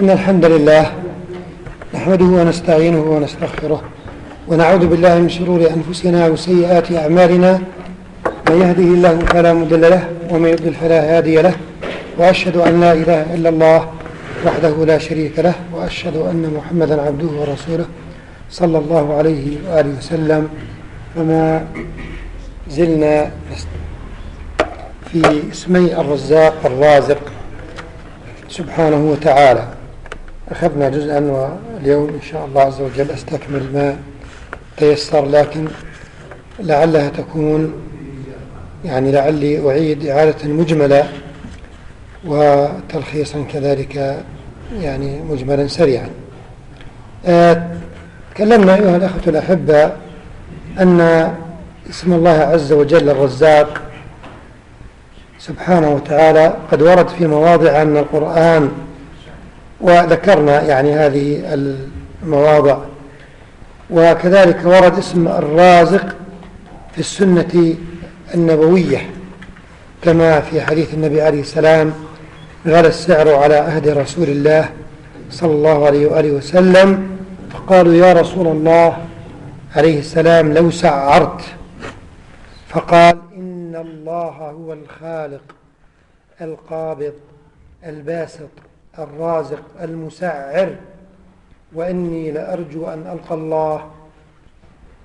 إن الحمد لله نحمده ونستعينه ونستغفره ونعوذ بالله من شرور أنفسنا وسيئات أعمالنا. من يهده الله فلا مضل له ومن يضلل فلا هادي له وأشهد أن لا إله إلا الله وحده لا شريك له وأشهد أن محمدا عبده ورسوله صلى الله عليه وآله وسلم. فما زلنا في اسمي الرزاق الرازق سبحانه وتعالى. أخذنا جزءا واليوم إن شاء الله عز وجل أستكمل ما تيسر لكن لعلها تكون يعني لعلي أعيد إعادة مجملة وتلخيصا كذلك يعني مجملا سريعا. آه، تكلمنا أيها الأخوة الأحبة أن اسم الله عز وجل الرزاق سبحانه وتعالى قد ورد في مواضع من القرآن وذكرنا يعني هذه المواضع. وكذلك ورد اسم الرازق في السنة النبوية كما في حديث النبي عليه السلام غلى السعر على عهد رسول الله صلى الله عليه وآله وسلم فقالوا يا رسول الله عليه السلام لو سعرت فقال إن الله هو الخالق القابض الباسط الرازق المسعر. وإني لأرجو أن ألقى الله.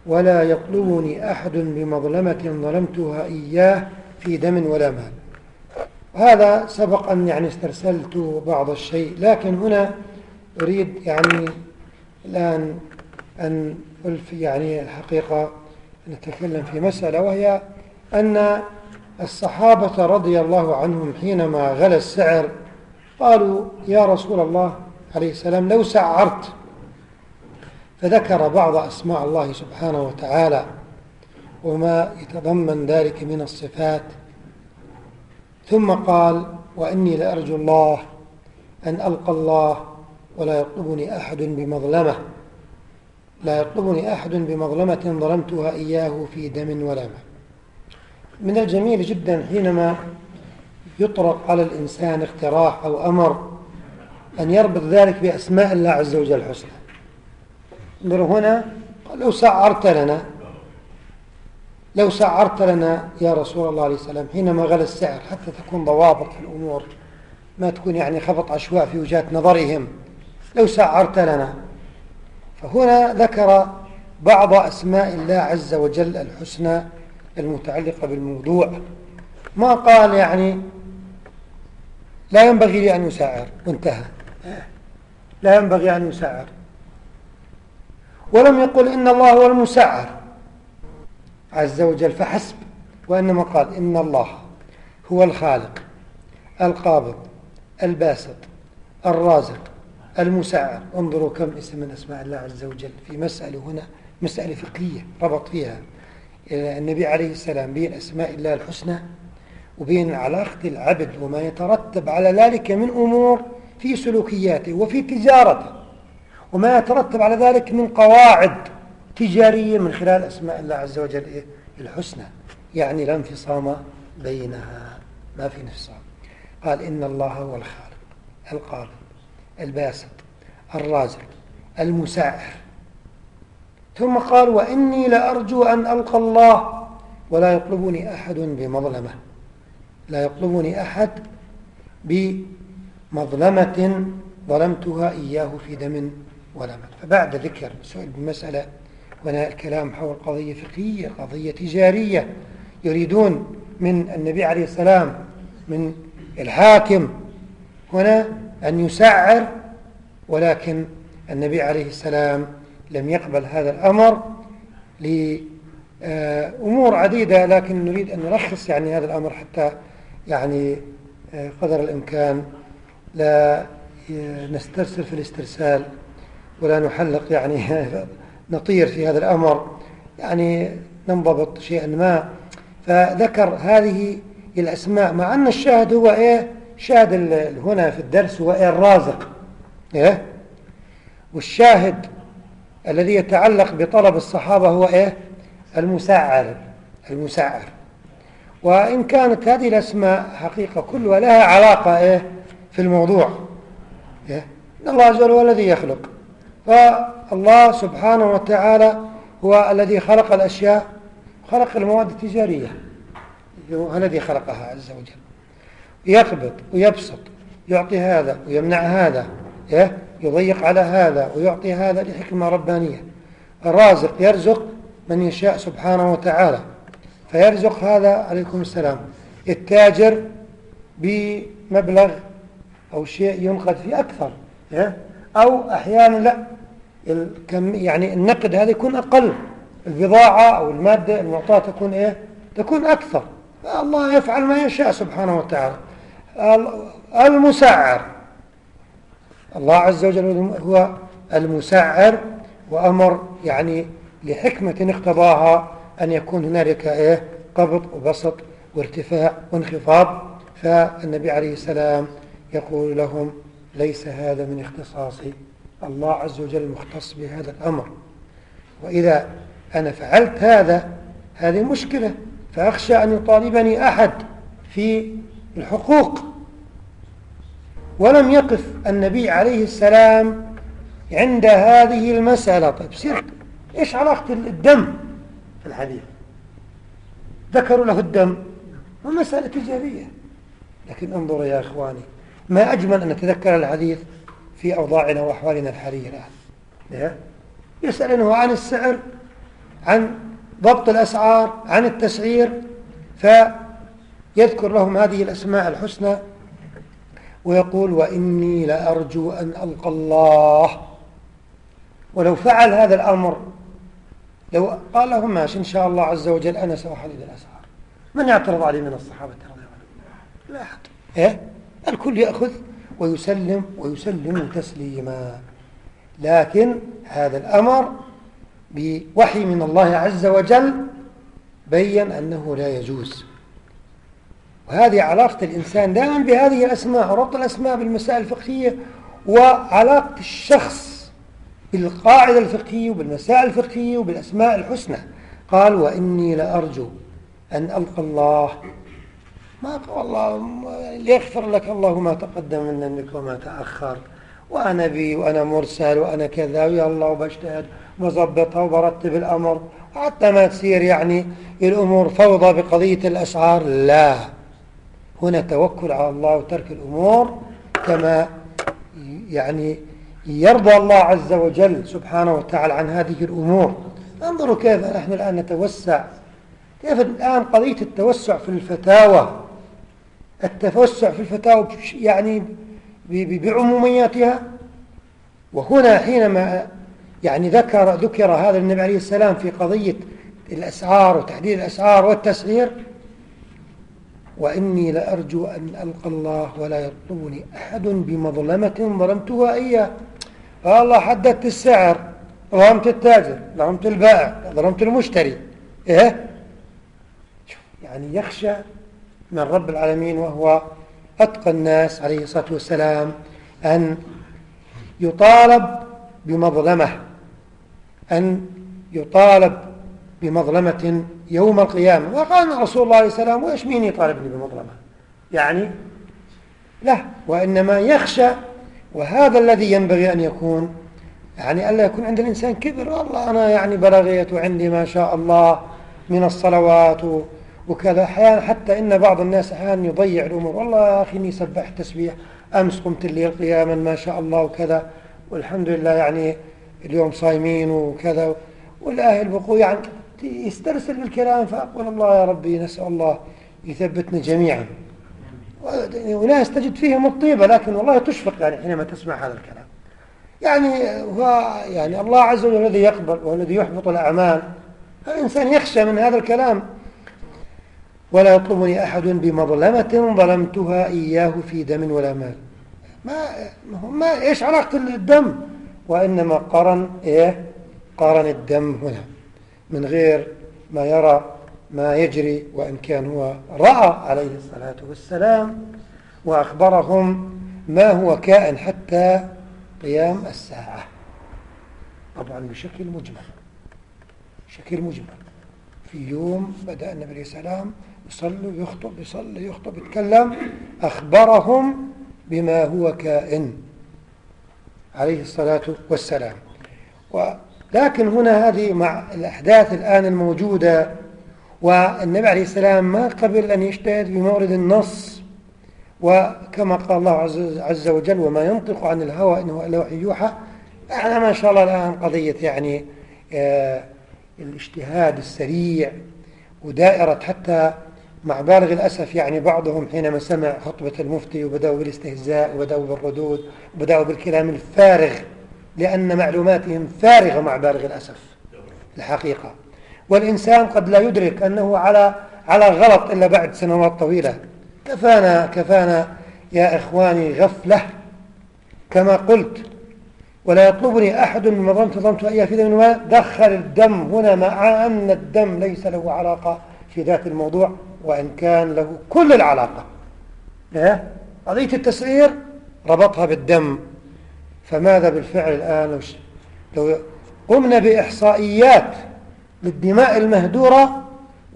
ولا يطلبني أحد بمظلمة ظلمتها إياه في دم ولا مال. هذا سبق أن يعني استرسلت بعض الشيء. لكن هنا أريد يعني الآن أن يعني الحقيقة نتكلم في مسألة وهي أن الصحابة رضي الله عنهم حينما غلى السعر قالوا يا رسول الله عليه السلام لو سعرت فذكر بعض أسماء الله سبحانه وتعالى وما يتضمن ذلك من الصفات. ثم قال وإني لأرجو الله أن ألقى الله ولا يطلبني أحد بمظلمة. لا يطلبني أحد بمظلمة ظلمتها إياه في دم ولا مال من الجميل جدا حينما يطرق على الإنسان اقتراح أو أمر أن يربط ذلك بأسماء الله عز وجل الحسنى. انظر هنا لو سعرت لنا لو سعرت لنا يا رسول الله عليه السلام حينما غلى السعر حتى تكون ضوابط في الأمور ما تكون يعني خبط عشواء في وجهات نظرهم لو سعرت لنا. فهنا ذكر بعض أسماء الله عز وجل الحسنى المتعلقة بالموضوع. ما قال يعني لا ينبغي لي أن يسعر وانتهى لا ينبغي أن يسعر ولم يقل إن الله هو المسعر عز وجل فحسب وإنما قال إن الله هو الخالق القابض الباسط الرازق المسعر انظروا كم اسم من أسماء الله عز وجل في مسألة هنا مسألة فقهية ربط فيها. النبي عليه السلام بين أسماء الله الحسنى وبين علاقة العبد وما يترتب على ذلك من أمور في سلوكياته وفي تجارته وما يترتب على ذلك من قواعد تجارية من خلال أسماء الله عز وجل إيه؟ الحسنى. يعني لا انفصام بينها ما في انفصام. قال إن الله هو الخالق القابل الباسط الرازق المسعر ثم قال وإني لأرجو أن ألقى الله ولا يطلبني أحد بمظلمة. لا يطلبني أحد بمظلمة ظلمتها إياه في دم ولا مال فبعد ذكر سؤال بمسألة هنا الكلام حول قضية فقهية قضية تجارية يريدون من النبي عليه السلام من الحاكم هنا أن يسعر ولكن النبي عليه السلام لم يقبل هذا الأمر لأمور عديدة لكن نريد أن نلخص يعني هذا الأمر حتى يعني آه، قدر الإمكان لا نسترسل في الاسترسال ولا نحلق يعني نطير في هذا الأمر. يعني ننضبط شيئا ما. فذكر هذه الأسماء مع أن الشاهد هو إيه شاهد هنا في الدرس هو إيه الرازق. إيه والشاهد الذي يتعلق بطلب الصحابة هو إيه المسعر. المسعر. وإن كانت هذه الأسماء حقيقة كلها لها علاقة إيه في الموضوع إيه الله عز وجل هو الذي يخلق. فالله سبحانه وتعالى هو الذي خلق الأشياء خلق المواد التجارية هو الذي خلقها عز وجل. يقبض ويبسط يعطي هذا ويمنع هذا يضيق على هذا ويعطي هذا لحكمة ربانية. الرازق يرزق من يشاء سبحانه وتعالى. فيرزق هذا عليكم السلام. التاجر بمبلغ أو شيء ينقد فيه أكثر أو أحيانا لا الكم يعني النقد هذا يكون أقل البضاعة أو المادة المعطاة تكون إيه؟ تكون أكثر. الله يفعل ما يشاء سبحانه وتعالى. المسعر. الله عز وجل هو المسعر وأمر يعني لحكمة اقتضاها أن يكون هنالك إيه؟ قبض وبسط وارتفاع وانخفاض فالنبي عليه السلام يقول لهم ليس هذا من اختصاصي الله عز وجل مختص بهذا الأمر. وإذا أنا فعلت هذا هذه مشكلة فأخشى أن يطالبني أحد في الحقوق. ولم يقف النبي عليه السلام عند هذه المسألة. طيب سير إيش علاقة الدم؟ في الحديث. ذكروا له الدم ومسألة تجارية لكن انظروا يا إخواني ما أجمل أن نتذكر الحديث في أوضاعنا وأحوالنا الحالية الآن. يسألنه عن السعر عن ضبط الأسعار عن التسعير فيذكر لهم هذه الأسماء الحسنى ويقول وإني لأرجو أن ألقى الله. ولو فعل هذا الأمر لو قال لهم ماشي إن شاء الله عز وجل أنا سأحدد الأسعار. من يعترض عليه من الصحابة رضي الله عنهم؟ لا أحد. إيه؟ الكل يأخذ ويسلم ويسلم تسليما. لكن هذا الأمر بوحي من الله عز وجل بين أنه لا يجوز. وهذه علاقة الإنسان دائما بهذه الأسماء وربط الأسماء بالمسائل الفقهية وعلاقة الشخص بالقاعدة الفقهية وبالمسائل الفقهية وبالأسماء الحسنى. قال وإني لأرجو أن ألقى الله. ما والله ليغفر لك الله ما تقدم من ذنبك وما تأخر. وأنا بي وأنا مرسل وأنا كذا ويا الله وبجتهد وظبطها وبرتب الأمر. حتى ما تصير يعني الأمور فوضى بقضية الأسعار. لا. هنا توكل على الله وترك الأمور كما يعني يرضى الله عز وجل سبحانه وتعالى عن هذه الأمور. انظروا كيف نحن الآن نتوسع. كيف الآن قضية التوسع في الفتاوى؟ التوسع في الفتاوى يعني بعمومياتها. وهنا حينما يعني ذكر ذكر هذا النبي عليه السلام في قضية الأسعار وتحديد الأسعار والتسعير وإني لأرجو أن ألقى الله ولا يطلبني أحد بمظلمة ظلمتها إياه. فالله حددت السعر ظلمت التاجر ظلمت البائع ظلمت المشتري. إيه؟ يعني يخشى من رب العالمين وهو أتقى الناس عليه الصلاة والسلام أن يطالب بمظلمة أن يطالب بمظلمة يوم القيامة. وقال رسول الله عليه السلام وإيش مين يطالبني بمظلمة؟ يعني لا وإنما يخشى وهذا الذي ينبغي أن يكون يعني ألا يكون عند الإنسان كبر. والله أنا يعني بلغيت وعندي ما شاء الله من الصلوات وكذا. أحيانا حتى إن بعض الناس أحيانا يضيع الأمور. والله يا أخي إني سبحت تسبيح أمس قمت الليل قياما ما شاء الله وكذا. والحمد لله يعني اليوم صايمين وكذا. والأهل بقوا يعني يسترسل بالكلام فأقول الله يا ربي نسأل الله يثبتنا جميعا. وناس تجد فيهم الطيبة لكن والله تشفق يعني حينما تسمع هذا الكلام. يعني هو يعني الله عز وجل الذي يقبل والذي يحبط الأعمال. الإنسان يخشى من هذا الكلام. ولا يطلبني أحد بمظلمة ظلمتها إياه في دم ولا مال. ما, ما إيش علاقة الدم؟ وإنما قرن إيه؟ قرن الدم هنا. من غير ما يرى ما يجري وإن كان هو رأى عليه الصلاة والسلام وأخبرهم ما هو كائن حتى قيام الساعة. طبعا بشكل مجمل بشكل مجمل. في يوم بدأ النبي عليه السلام يصلي يخطب يصلي يخطب يتكلم أخبرهم بما هو كائن عليه الصلاة والسلام. لكن هنا هذه مع الأحداث الآن الموجودة والنبي عليه السلام ما قبل أن يجتهد في مورد النص وكما قال الله عز وجل وما ينطق عن الهوى إنه إلا وحي يوحى إحنا ما شاء الله الآن قضية يعني آه الاجتهاد السريع ودائرة حتى مع بالغ الأسف يعني بعضهم حينما سمع خطبة المفتي وبدأوا بالإستهزاء وبدأوا بالردود وبدأوا بالكلام الفارغ لأن معلوماتهم فارغة مع بالغ الأسف الحقيقة. والإنسان قد لا يدرك أنه على على غلط إلا بعد سنوات طويلة. كفانا كفانا يا إخواني غفلة كما قلت ولا يطلبني أحد مما ظننت ظننت أن في دم دخل الدم هنا مع أن الدم ليس له علاقة في ذات الموضوع وإن كان له كل العلاقة. إيه؟ قضية التسعير ربطها بالدم. فماذا بالفعل الآن؟ لو قمنا بإحصائيات للدماء المهدورة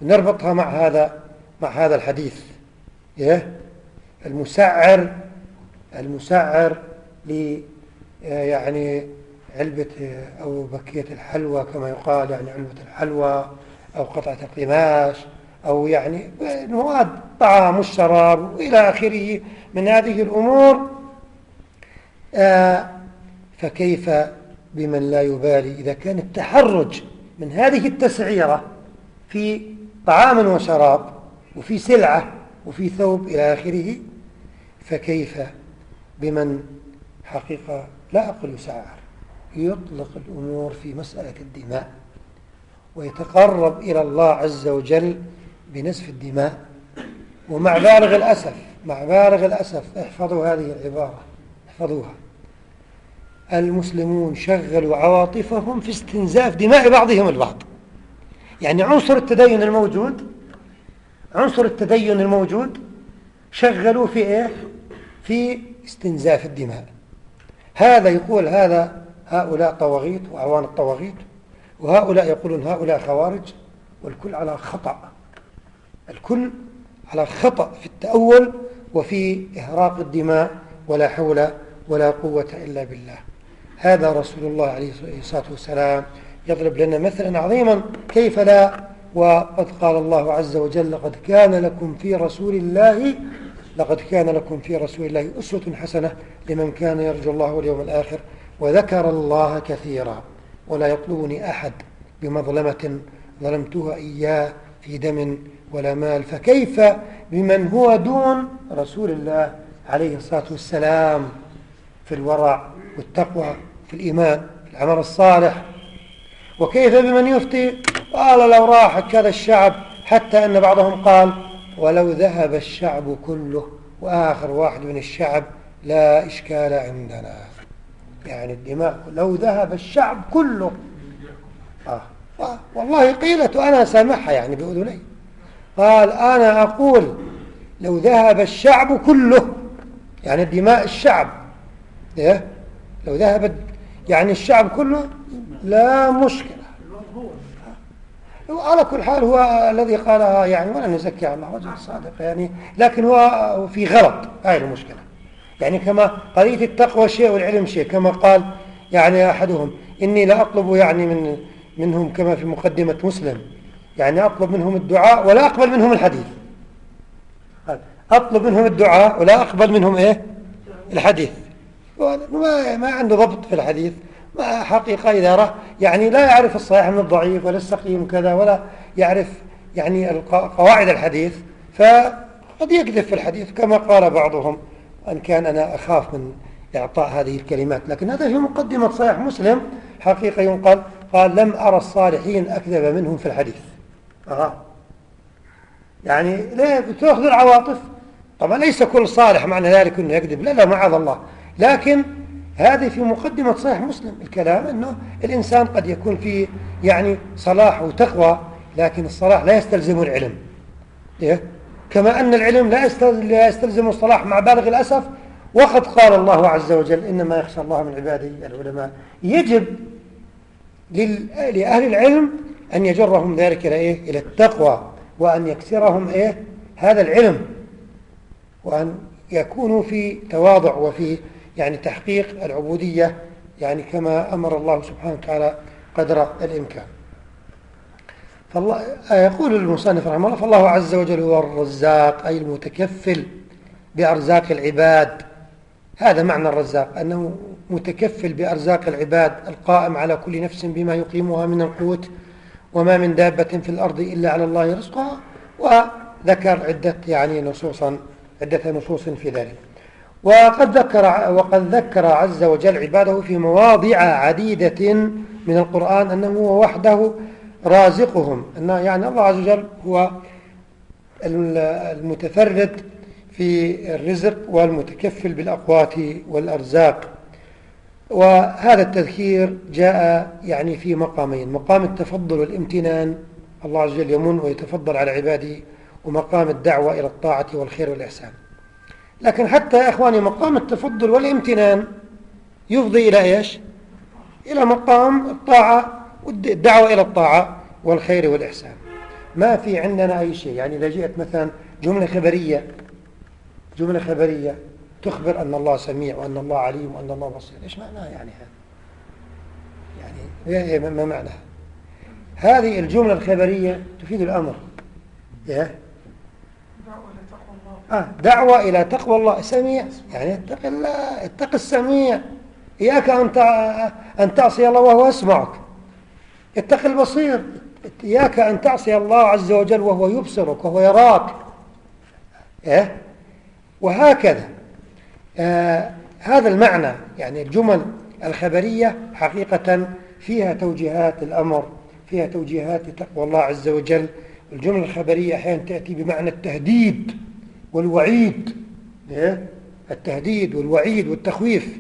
نربطها مع هذا مع هذا الحديث. إيه؟ المسعر المسعر ل يعني علبة أو بكية الحلوى كما يقال يعني علبة الحلوى أو قطعة القماش أو يعني المواد الطعام والشراب وإلى آخره. من هذه الأمور آه فكيف بمن لا يبالي إذا كان التحرج من هذه التسعيرة في طعام وشراب وفي سلعة وفي ثوب إلى آخره؟ فكيف بمن حقيقة لا أقول يسعر يطلق الأمور في مسألة الدماء ويتقرب إلى الله عز وجل بنسف الدماء. ومع بالغ الأسف مع بالغ الأسف احفظوا هذه العبارة احفظوها. المسلمون شغلوا عواطفهم في استنزاف دماء بعضهم البعض. يعني عنصر التدين الموجود عنصر التدين الموجود شغلوا في إيه؟ في استنزاف الدماء. هذا يقول هذا هؤلاء طواغيت وأعوان الطواغيت وهؤلاء يقولون هؤلاء خوارج والكل على خطأ. الكل على خطأ في التأول وفي إهراق الدماء ولا حول ولا قوة إلا بالله. هذا رسول الله عليه الصلاة والسلام يضرب لنا مثلا عظيما كيف لا؟ وقد قال الله عز وجل لقد كان لكم في رسول الله لقد كان لكم في رسول الله أسوة حسنة لمن كان يرجو الله واليوم الآخر وذكر الله كثيرا ولا يطلبني أحد بمظلمة ظلمتها إياه في دم ولا مال فكيف بمن هو دون رسول الله عليه الصلاة والسلام في الورع والتقوى في الإيمان في العمل الصالح وكيف بمن يفتي قال لو راح كذا الشعب حتى أن بعضهم قال ولو ذهب الشعب كله وآخر واحد من الشعب لا إشكال عندنا يعني الدماء لو ذهب الشعب كله آه. آه. والله قيلت وأنا سامحها يعني بأذني قال أنا أقول لو ذهب الشعب كله يعني دماء الشعب إيه؟ لو ذهبت يعني الشعب كله لا مشكلة. على كل حال هو الذي قالها يعني ولا نزكي على الله رجل صادق يعني لكن هو في غلط هاي المشكلة. يعني كما قضية التقوى شيء والعلم شيء كما قال يعني أحدهم إني لا أطلب يعني من منهم كما في مقدمة مسلم يعني أطلب منهم الدعاء ولا أقبل منهم الحديث. أطلب منهم الدعاء ولا أقبل منهم إيه؟ الحديث. ما, ما عنده ضبط في الحديث. ما حقيقة إذا رأى يعني لا يعرف الصحيح من الضعيف ولا السقيم كذا ولا يعرف يعني قواعد الحديث. فقد يكذب في الحديث كما قال بعضهم أن كان أنا أخاف من إعطاء هذه الكلمات. لكن هذا في مقدمة صحيح مسلم حقيقة ينقل قال لم أرى الصالحين أكذب منهم في الحديث. أه. يعني ليه؟ تأخذ العواطف. طبعا ليس كل صالح معنى ذلك أنه يكذب. لا لا معاذ الله. لكن هذه في مقدمة صحيح مسلم الكلام أنه الإنسان قد يكون فيه يعني صلاح وتقوى لكن الصلاح لا يستلزم العلم إيه؟ كما أن العلم لا يستلزم الصلاح مع بالغ الأسف وقد قال الله عز وجل إنما يخشى الله من عباده العلماء يجب لأهل العلم أن يجرهم ذلك إلى إيه؟ إلى التقوى وأن يكسرهم إيه؟ هذا العلم وأن يكونوا في تواضع وفي يعني تحقيق العبودية يعني كما أمر الله سبحانه وتعالى قدر الإمكان. فالله يقول المصنف رحمه الله فالله عز وجل هو الرزاق أي المتكفل بأرزاق العباد. هذا معنى الرزاق أنه متكفل بأرزاق العباد القائم على كل نفس بما يقيمها من القوت وما من دابة في الأرض إلا على الله رزقها وذكر عدة يعني نصوصا عدة نصوص في ذلك. وقد ذكر وقد ذكر عز وجل عباده في مواضع عديدة من القرآن أنه هو وحده رازقهم. أنه يعني الله عز وجل هو المتفرد في الرزق والمتكفل بالأقوات والأرزاق. وهذا التذكير جاء يعني في مقامين. مقام التفضل والامتنان. الله عز وجل يمن ويتفضل على عباده ومقام الدعوة إلى الطاعة والخير والإحسان. لكن حتى يا إخواني مقام التفضل والامتنان يفضي إلى إيش؟ إلى مقام الطاعة والدعوة إلى الطاعة والخير والإحسان. ما في عندنا أي شيء. يعني إذا جئت مثلا جملة خبرية جملة خبرية تخبر أن الله سميع وأن الله عليم وأن الله بصير. إيش معناها يعني هذا؟ يعني إيه ما معناها هذه الجملة الخبرية تفيد الأمر. إيه؟ آه دعوة إلى تقوى الله. سميع. يعني اتق الله اتق السميع. إياك أن أن تعصي الله وهو يسمعك. اتق البصير. إياك أن تعصي الله عز وجل وهو يبصرك وهو يراك. إيه؟ وهكذا. آه هذا المعنى يعني الجمل الخبرية حقيقة فيها توجيهات الأمر فيها توجيهات تقوى الله عز وجل. الجمل الخبرية أحيانا تأتي بمعنى التهديد. والوعيد إيه؟ التهديد والوعيد والتخويف.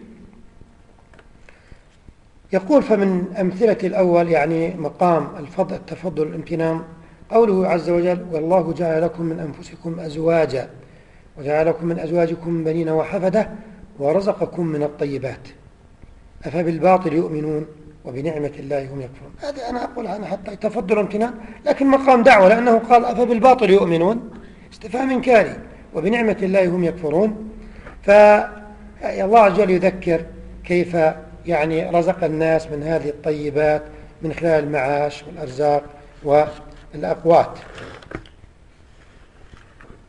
يقول فمن أمثلة الأول يعني مقام الفضل التفضل الامتنان قوله عز وجل والله جعل لكم من أنفسكم أزواجا وجعل لكم من أزواجكم بنين وحفدة ورزقكم من الطيبات. أفبالباطل يؤمنون وبنعمة الله هم يكفرون. هذا أنا أقول أنا حتى تفضل امتنان لكن مقام دعوة لأنه قال أفبالباطل يؤمنون؟ استفهام إنكاري وبنعمة الله هم يكفرون. فالله عز وجل يذكر كيف يعني رزق الناس من هذه الطيبات من خلال المعاش والأرزاق والأقوات.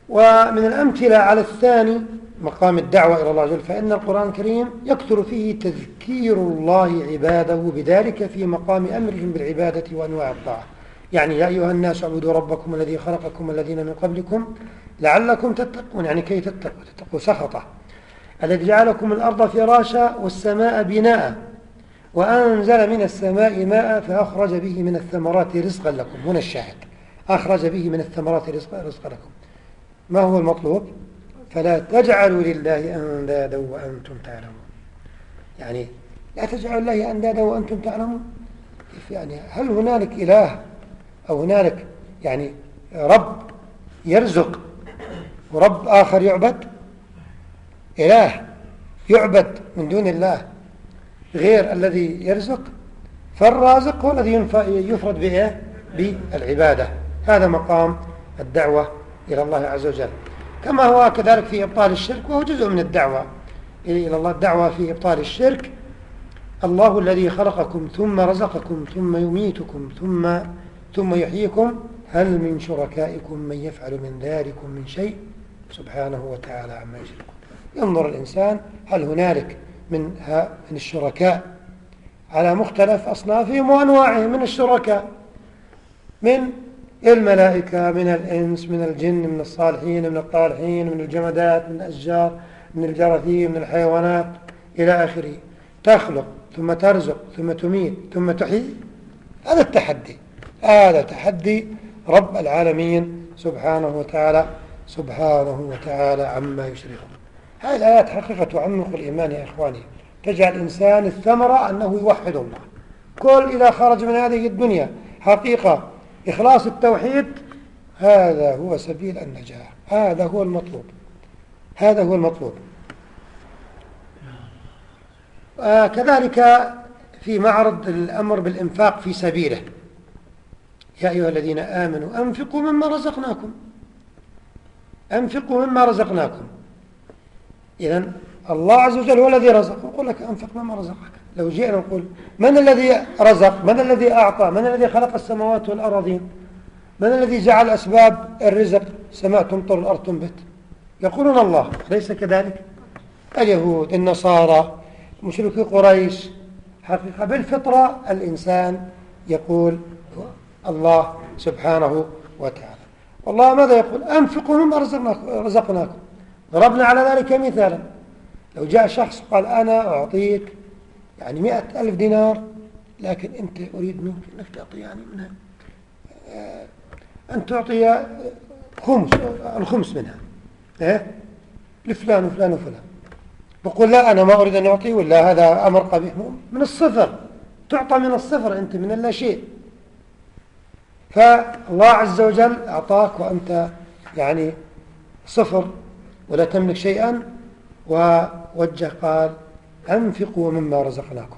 ومن الأمثلة على الثاني مقام الدعوة إلى الله عز وجل فإن القرآن الكريم يكثر فيه تذكير الله عباده بذلك في مقام أمرهم بالعبادة وأنواع الطاعة. يعني يا أيها الناس اعبدوا ربكم الذي خلقكم والذين من قبلكم لعلكم تتقون يعني كي تتقوا تتقوا سخطة. الذي جعلكم الأرض فراشا والسماء بناء وأنزل من السماء ماء فأخرج به من الثمرات رزقا لكم. هنا الشاهد أخرج به من الثمرات رزقا, رزقا لكم. ما هو المطلوب؟ فلا تجعلوا لله أندادا وأنتم تعلمون. يعني لا تجعلوا لله أندادا وأنتم تعلمون؟ يعني هل هنالك إله أو هنالك يعني رب يرزق ورب آخر يعبد. إله يعبد من دون الله غير الذي يرزق. فالرازق هو الذي يفرد بإيه؟ بالعبادة. هذا مقام الدعوة إلى الله عز وجل. كما هو كذلك في إبطال الشرك وهو جزء من الدعوة إلى الله. الدعوة في إبطال الشرك الله الذي خلقكم ثم رزقكم ثم يميتكم ثم ثم يحييكم هل من شركائكم من يفعل من ذلكم من شيء؟ سبحانه وتعالى عما يشركون. ينظر الإنسان هل هنالك من من الشركاء؟ على مختلف أصنافهم وأنواعهم من الشركاء من الملائكة من الإنس من الجن من الصالحين من الطالحين من الجمادات من الأشجار من الجراثيم من الحيوانات إلى آخره. تخلق ثم ترزق ثم تميت ثم تحيي هذا التحدي. هذا تحدي رب العالمين سبحانه وتعالى سبحانه وتعالى عما يشركون. هذه الآيات حقيقة تعمق الإيمان يا إخواني. تجعل الإنسان الثمرة أنه يوحد الله. كل إذا خرج من هذه الدنيا حقيقة إخلاص التوحيد هذا هو سبيل النجاح هذا هو المطلوب. هذا هو المطلوب. آه كذلك في معرض الأمر بالإنفاق في سبيله. يا أيها الذين آمنوا أنفقوا مما رزقناكم. أنفقوا مما رزقناكم. إذا الله عز وجل هو الذي رزق يقول لك أنفق مما رزقك. لو جئنا نقول من الذي رزق؟ من الذي أعطى؟ من الذي خلق السماوات والأراضين؟ من الذي جعل أسباب الرزق؟ سماء تمطر الأرض تنبت. يقولون الله ليس كذلك؟ اليهود النصارى مشركي قريش. حقيقة بالفطرة الإنسان يقول الله سبحانه وتعالى. والله ماذا يقول؟ أنفقوا مما رزقناكم ضربنا على ذلك مثالا. لو جاء شخص قال أنا أعطيك يعني مئة ألف دينار لكن أنت أريد منك أنك تعطي يعني منها آه، أن تعطي خمس الخمس منها. إيه؟ لفلان وفلان وفلان. بقول لا أنا ما أريد أن أعطي ولا هذا أمر قبيح. من الصفر. تعطى من الصفر أنت من اللا شيء فالله عز وجل أعطاك وأنت يعني صفر ولا تملك شيئا ووجه قال أنفقوا مما رزقناكم.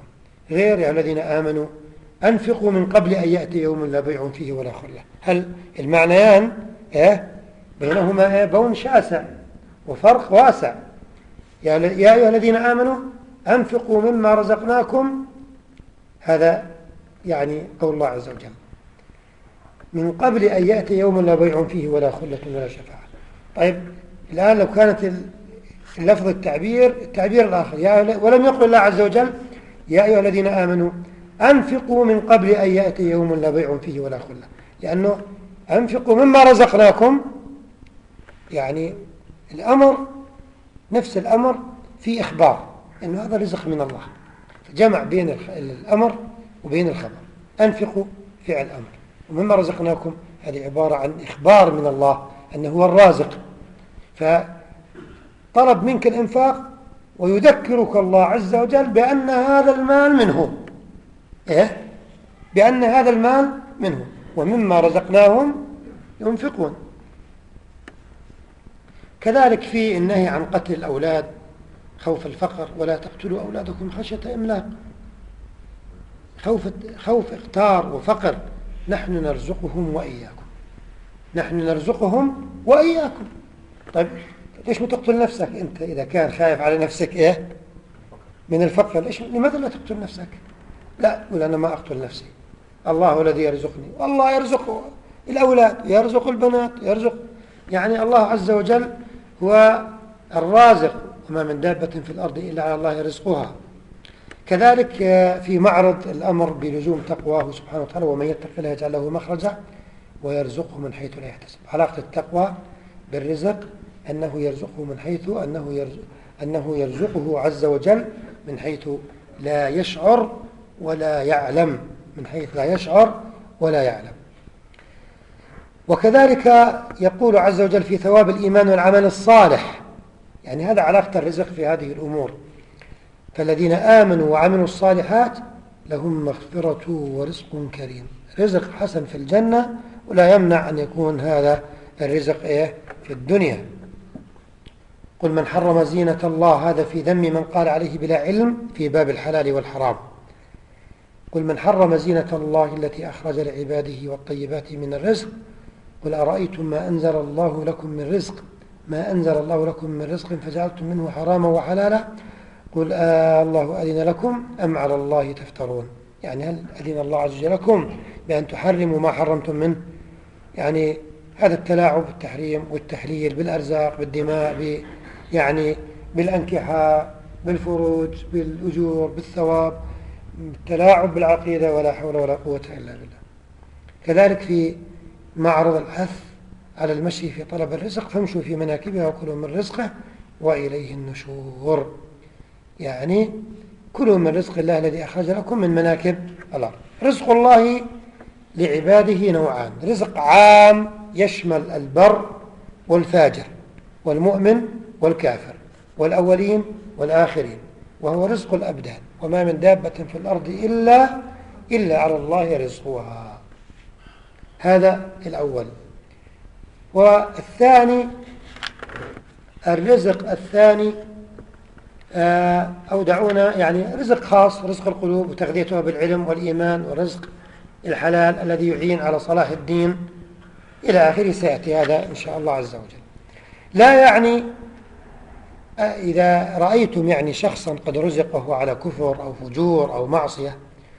غير يا الذين آمنوا أنفقوا من قبل أن يأتي يوم لا بيع فيه ولا خلة. هل المعنيان إيه؟ بينهما إيه؟ بون شاسع وفرق واسع. يا أيها الذين آمنوا أنفقوا مما رزقناكم. هذا يعني قول الله عز وجل. من قبل أن يأتي يوم لا بيع فيه ولا خلة ولا شفاعة. طيب الآن لو كانت اللفظ التعبير التعبير الآخر يا ولم يقل الله عز وجل يا أيها الذين آمنوا أنفقوا من قبل أن يأتي يوم لا بيع فيه ولا خلة. لأنه أنفقوا مما رزقناكم. يعني الأمر نفس الأمر في إخبار أنه هذا رزق من الله. جمع بين الأمر وبين الخبر. أنفقوا فعل أمر ومما رزقناكم هذه عبارة عن إخبار من الله أنه هو الرازق. فطلب منك الإنفاق ويذكرك الله عز وجل بأن هذا المال منه. إيه؟ بأن هذا المال منه. ومما رزقناهم ينفقون. كذلك في النهي عن قتل الأولاد خوف الفقر ولا تقتلوا أولادكم خشية إملاق. خوف خوف اختار وفقر. نحن نرزقهم وإياكم. نحن نرزقهم وإياكم. طيب ليش ما تقتل نفسك أنت إذا كان خايف على نفسك إيه؟ من الفقر. ليش لماذا لا تقتل نفسك؟ لا قل أنا ما أقتل نفسي. الله الذي يرزقني. والله يرزق الأولاد يرزق البنات يرزق. يعني الله عز وجل هو الرازق. وما من دابة في الأرض إلا على الله رزقها كذلك في معرض الأمر بلزوم تقواه سبحانه وتعالى ومن يتق الله يجعل له مخرجا ويرزقه من حيث لا يحتسب. علاقة التقوى بالرزق أنه يرزقه من حيث أنه يرزق أنه يرزقه عز وجل من حيث لا يشعر ولا يعلم من حيث لا يشعر ولا يعلم. وكذلك يقول عز وجل في ثواب الإيمان والعمل الصالح. يعني هذا علاقة الرزق في هذه الأمور. فالذين آمنوا وعملوا الصالحات لهم مغفرة ورزق كريم. رزق حسن في الجنة ولا يمنع أن يكون هذا الرزق إيه؟ في الدنيا. قل من حرم زينة الله هذا في ذم من قال عليه بلا علم في باب الحلال والحرام. قل من حرم زينة الله التي أخرج لعباده والطيبات من الرزق. قل أرأيتم ما أنزل الله لكم من رزق؟ ما أنزل الله لكم من رزق فجعلتم منه حراما وحلالا؟ قل آه الله أذن لكم أم على الله تفترون؟ يعني هل أذن الله عز وجل لكم بأن تحرموا ما حرمتم منه؟ يعني هذا التلاعب بالتحريم والتحليل بالأرزاق بالدماء يعني بالأنكحة بالفروج بالأجور بالثواب التلاعب بالعقيدة ولا حول ولا قوة إلا بالله. كذلك في معرض الحث على المشي في طلب الرزق فامشوا في مناكبها وكلوا من رزقه وإليه النشور. يعني كلوا من رزق الله الذي أخرج لكم من مناكب الأرض. رزق الله لعباده نوعان. رزق عام يشمل البر والفاجر والمؤمن والكافر والأولين والآخرين وهو رزق الأبدان. وما من دابة في الأرض إلا إلا على الله رزقها. هذا الأول. والثاني الرزق الثاني أو دعونا يعني رزق خاص رزق القلوب وتغذيتها بالعلم والإيمان ورزق الحلال الذي يعين على صلاح الدين. إلى آخره سيأتي هذا إن شاء الله عز وجل. لا يعني إذا رأيتم يعني شخصا قد رزق وهو على كفر أو فجور أو معصية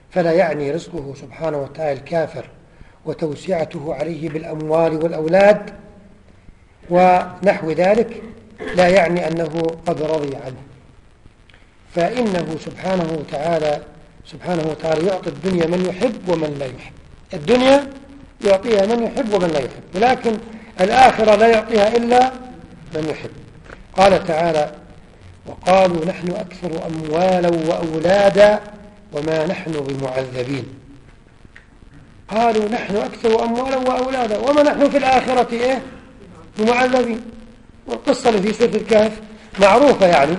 فلا يعني رزقه سبحانه وتعالى الكافر وتوسعته عليه بالأموال والأولاد. ونحو ذلك لا يعني أنه قد رضي عنه. فإنه سبحانه وتعالى سبحانه وتعالى يعطي الدنيا من يحب ومن لا يحب. الدنيا يعطيها من يحب ومن لا يحب ولكن الآخرة لا يعطيها إلا من يحب. قال تعالى وقالوا نحن أكثر أموالا وأولادا وما نحن بمعذبين. قالوا نحن أكثر أموالا وأولادا وما نحن في الآخرة إيه؟ بمعذبين. والقصة اللي في سورة الكهف معروفة يعني.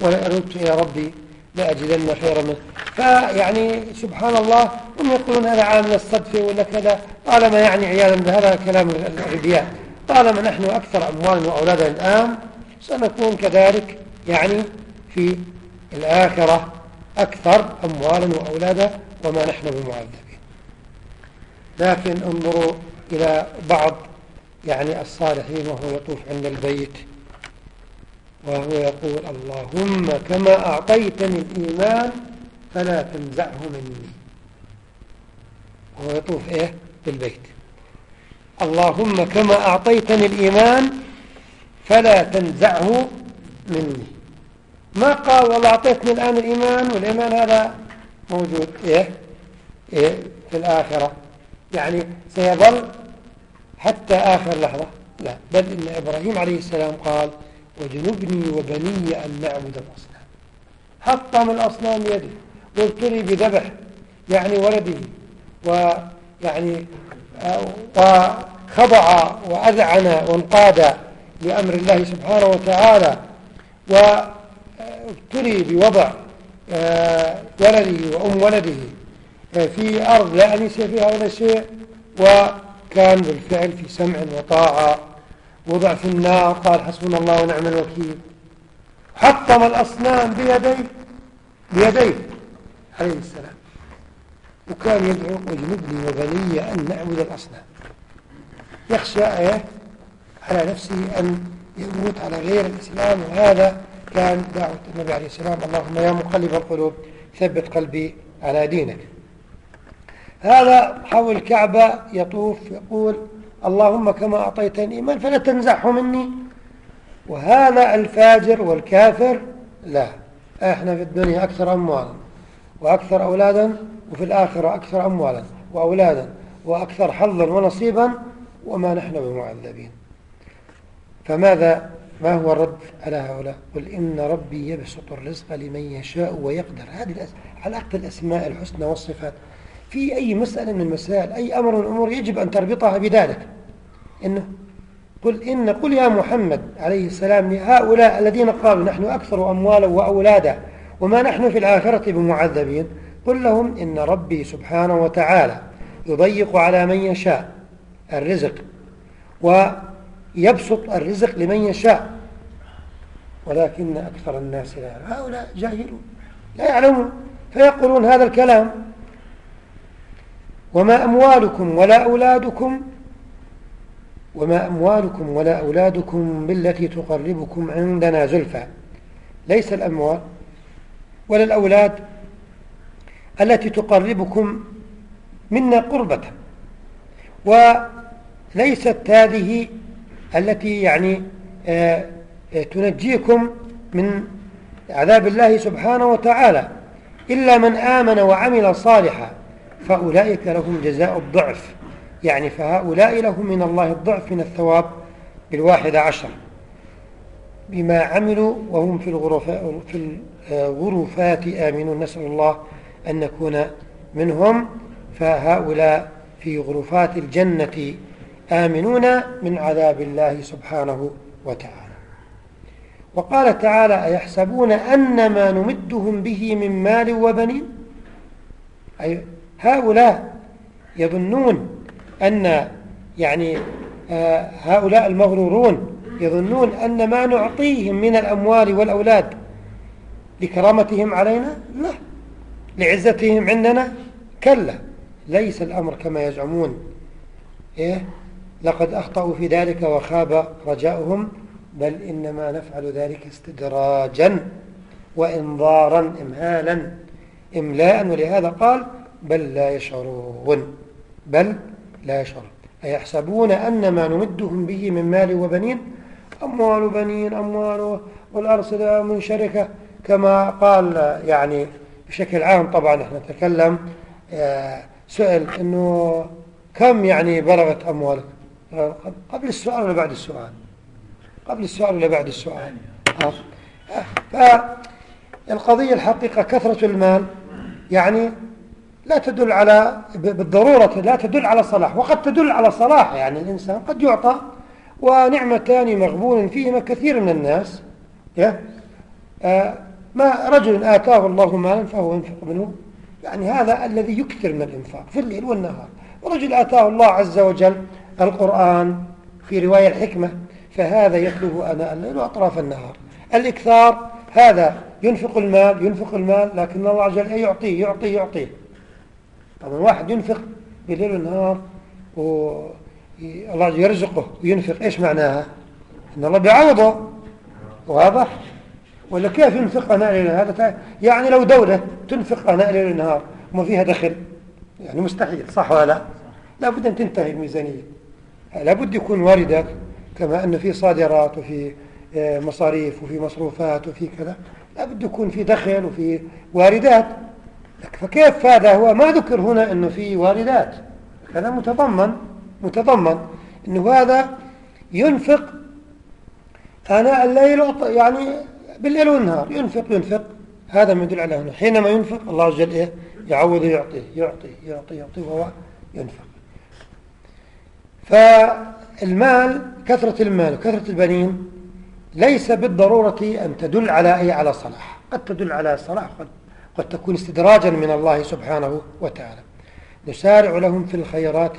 ولا أردت يا ربي لأجدن خيرا منه. فيعني سبحان الله هم يقولون هذا عامل الصدفة ولا كذا؟ طالما يعني عياذا بهذا كلام الغبياء طالما نحن أكثر أموالا وأولادا الآن سنكون كذلك يعني في الآخرة أكثر أموالا وأولادا وما نحن بمعذبين. لكن انظروا إلى بعض يعني الصالحين وهو يطوف عند البيت. وهو يقول اللهم كما أعطيتني الإيمان فلا تنزعه مني. وهو يطوف إيه؟ بالبيت اللهم كما أعطيتني الإيمان فلا تنزعه مني. ما قال والله أعطيتني الآن الإيمان والإيمان هذا موجود إيه, إيه؟ في الآخرة. يعني سيظل حتى آخر لحظة. لا. بل إن إبراهيم عليه السلام قال وجنبني وبني أن نعبد الأصنام. حطم الأصنام بيده وابتلي بذبح يعني ولده ويعني وخضع وأذعن وانقاد لأمر الله سبحانه وتعالى وابتلي بوضع آه، ولده وأم ولده آه، في أرض لا أنيس فيها ولا شيء وكان بالفعل في سمع وطاعة. وضع في النار قال حسبنا الله ونعم الوكيل. حطم الأصنام بيديه بيديه عليه السلام. وكان يدعو واجنبني وبني أن نعبد الأصنام. يخشى آية؟ على نفسه أن يموت على غير الإسلام وهذا كان دعوة النبي عليه السلام. اللهم يا مقلب القلوب ثبت قلبي على دينك. هذا حول الكعبة يطوف يقول اللهم كما أعطيتني إيمان فلا تنزعه مني. وهذا الفاجر والكافر لا. إحنا في الدنيا أكثر أموالا وأكثر أولادا وفي الآخرة أكثر أموالا وأولادا وأكثر حظا ونصيبا وما نحن بمعذبين. فماذا؟ ما هو الرد على هؤلاء؟ قل إن ربي يبسط الرزق لمن يشاء ويقدر. هذه علاقة الأسماء الحسنى والصفات. في أي مسألة من المسائل أي أمر من الأمور يجب أن تربطها بذلك. إنه قل إن قل يا محمد عليه السلام لهؤلاء الذين قالوا نحن أكثر أموالا وأولادا وما نحن في الآخرة بمعذبين قل لهم إن ربي سبحانه وتعالى يضيق على من يشاء الرزق ويبسط الرزق لمن يشاء ولكن أكثر الناس لا هؤلاء جاهلون لا يعلمون فيقولون هذا الكلام وما أموالكم ولا أولادكم وما أموالكم ولا أولادكم بالتي تقربكم عندنا زلفى. ليس الأموال ولا الأولاد التي تقربكم منا قربة. وليست هذه التي يعني آه، آه، تنجيكم من عذاب الله سبحانه وتعالى. إلا من آمن وعمل صالحا فأولئك لهم جزاء الضعف. يعني فهؤلاء لهم من الله الضعف من الثواب بالواحد عشر بما عملوا وهم في الغرفات, في الغرفات آمنون. نسأل الله أن نكون منهم. فهؤلاء في غرفات الجنة آمنون من عذاب الله سبحانه وتعالى. وقال تعالى أيحسبون أن ما نمدهم به من مال وبنين؟ أي هؤلاء يظنون أن يعني آه، هؤلاء المغرورون يظنون أن ما نعطيهم من الأموال والأولاد لكرامتهم علينا؟ لا. لعزتهم عندنا؟ كلا. ليس الأمر كما يزعمون. إيه؟ لقد أخطأوا في ذلك وخاب رجاؤهم بل إنما نفعل ذلك استدراجا وإنظارا إمهالا إملاء. ولهذا قال بل لا يشعرون. بل لا يشعرون أيحسبون أن ما نمدهم به من مال وبنين؟ أموال بنين أموال والأرصدة من شركة كما قال يعني بشكل عام طبعا إحنا نتكلم آه، سئل إنه كم يعني بلغت أموالك؟ قبل السؤال ولا بعد السؤال؟ قبل السؤال ولا بعد السؤال؟ فالقضية الحقيقة كثرة المال يعني لا تدل على بالضرورة لا تدل على صلاح. وقد تدل على صلاح يعني الإنسان. قد يعطى ونعمتان مغبون فيهما كثير من الناس. آه، ما رجل آتاه الله مالا فهو ينفق منه. يعني هذا الذي يكثر من الإنفاق في الليل والنهار. ورجل آتاه الله عز وجل القرآن في رواية الحكمة فهذا يتلوه أناء الليل وأطراف النهار. الإكثار هذا ينفق المال ينفق المال لكن الله عز وجل يعطيه يعطيه يعطيه. طبعا واحد ينفق بالليل والنهار والله يرزقه وينفق إيش معناها؟ إن الله بيعوضه. واضح؟ ولا كيف ينفق أناء الليل هذا يعني لو دولة تنفق أناء الليل والنهار وما فيها دخل يعني مستحيل صح ولا لا؟ لابد أن تنتهي الميزانية. لابد يكون واردات كما أن في صادرات وفي آه، مصاريف وفي مصروفات وفي كذا. لابد يكون في دخل وفي واردات. فكيف هذا هو؟ ما ذكر هنا أنه في واردات. هذا متضمن متضمن أنه هذا ينفق آناء الليل يعني بالليل والنهار. ينفق ينفق. هذا ما يدل على هنا حينما ينفق الله عز وجل إيه؟ يعوض يعطيه يعطي يعطي يعطي وهو ينفق. فالمال كثرة المال وكثرة البنين ليس بالضرورة أن تدل على أي على صلاح. قد تدل على صلاح قد, قد تكون استدراجا من الله سبحانه وتعالى. نسارع لهم في الخيرات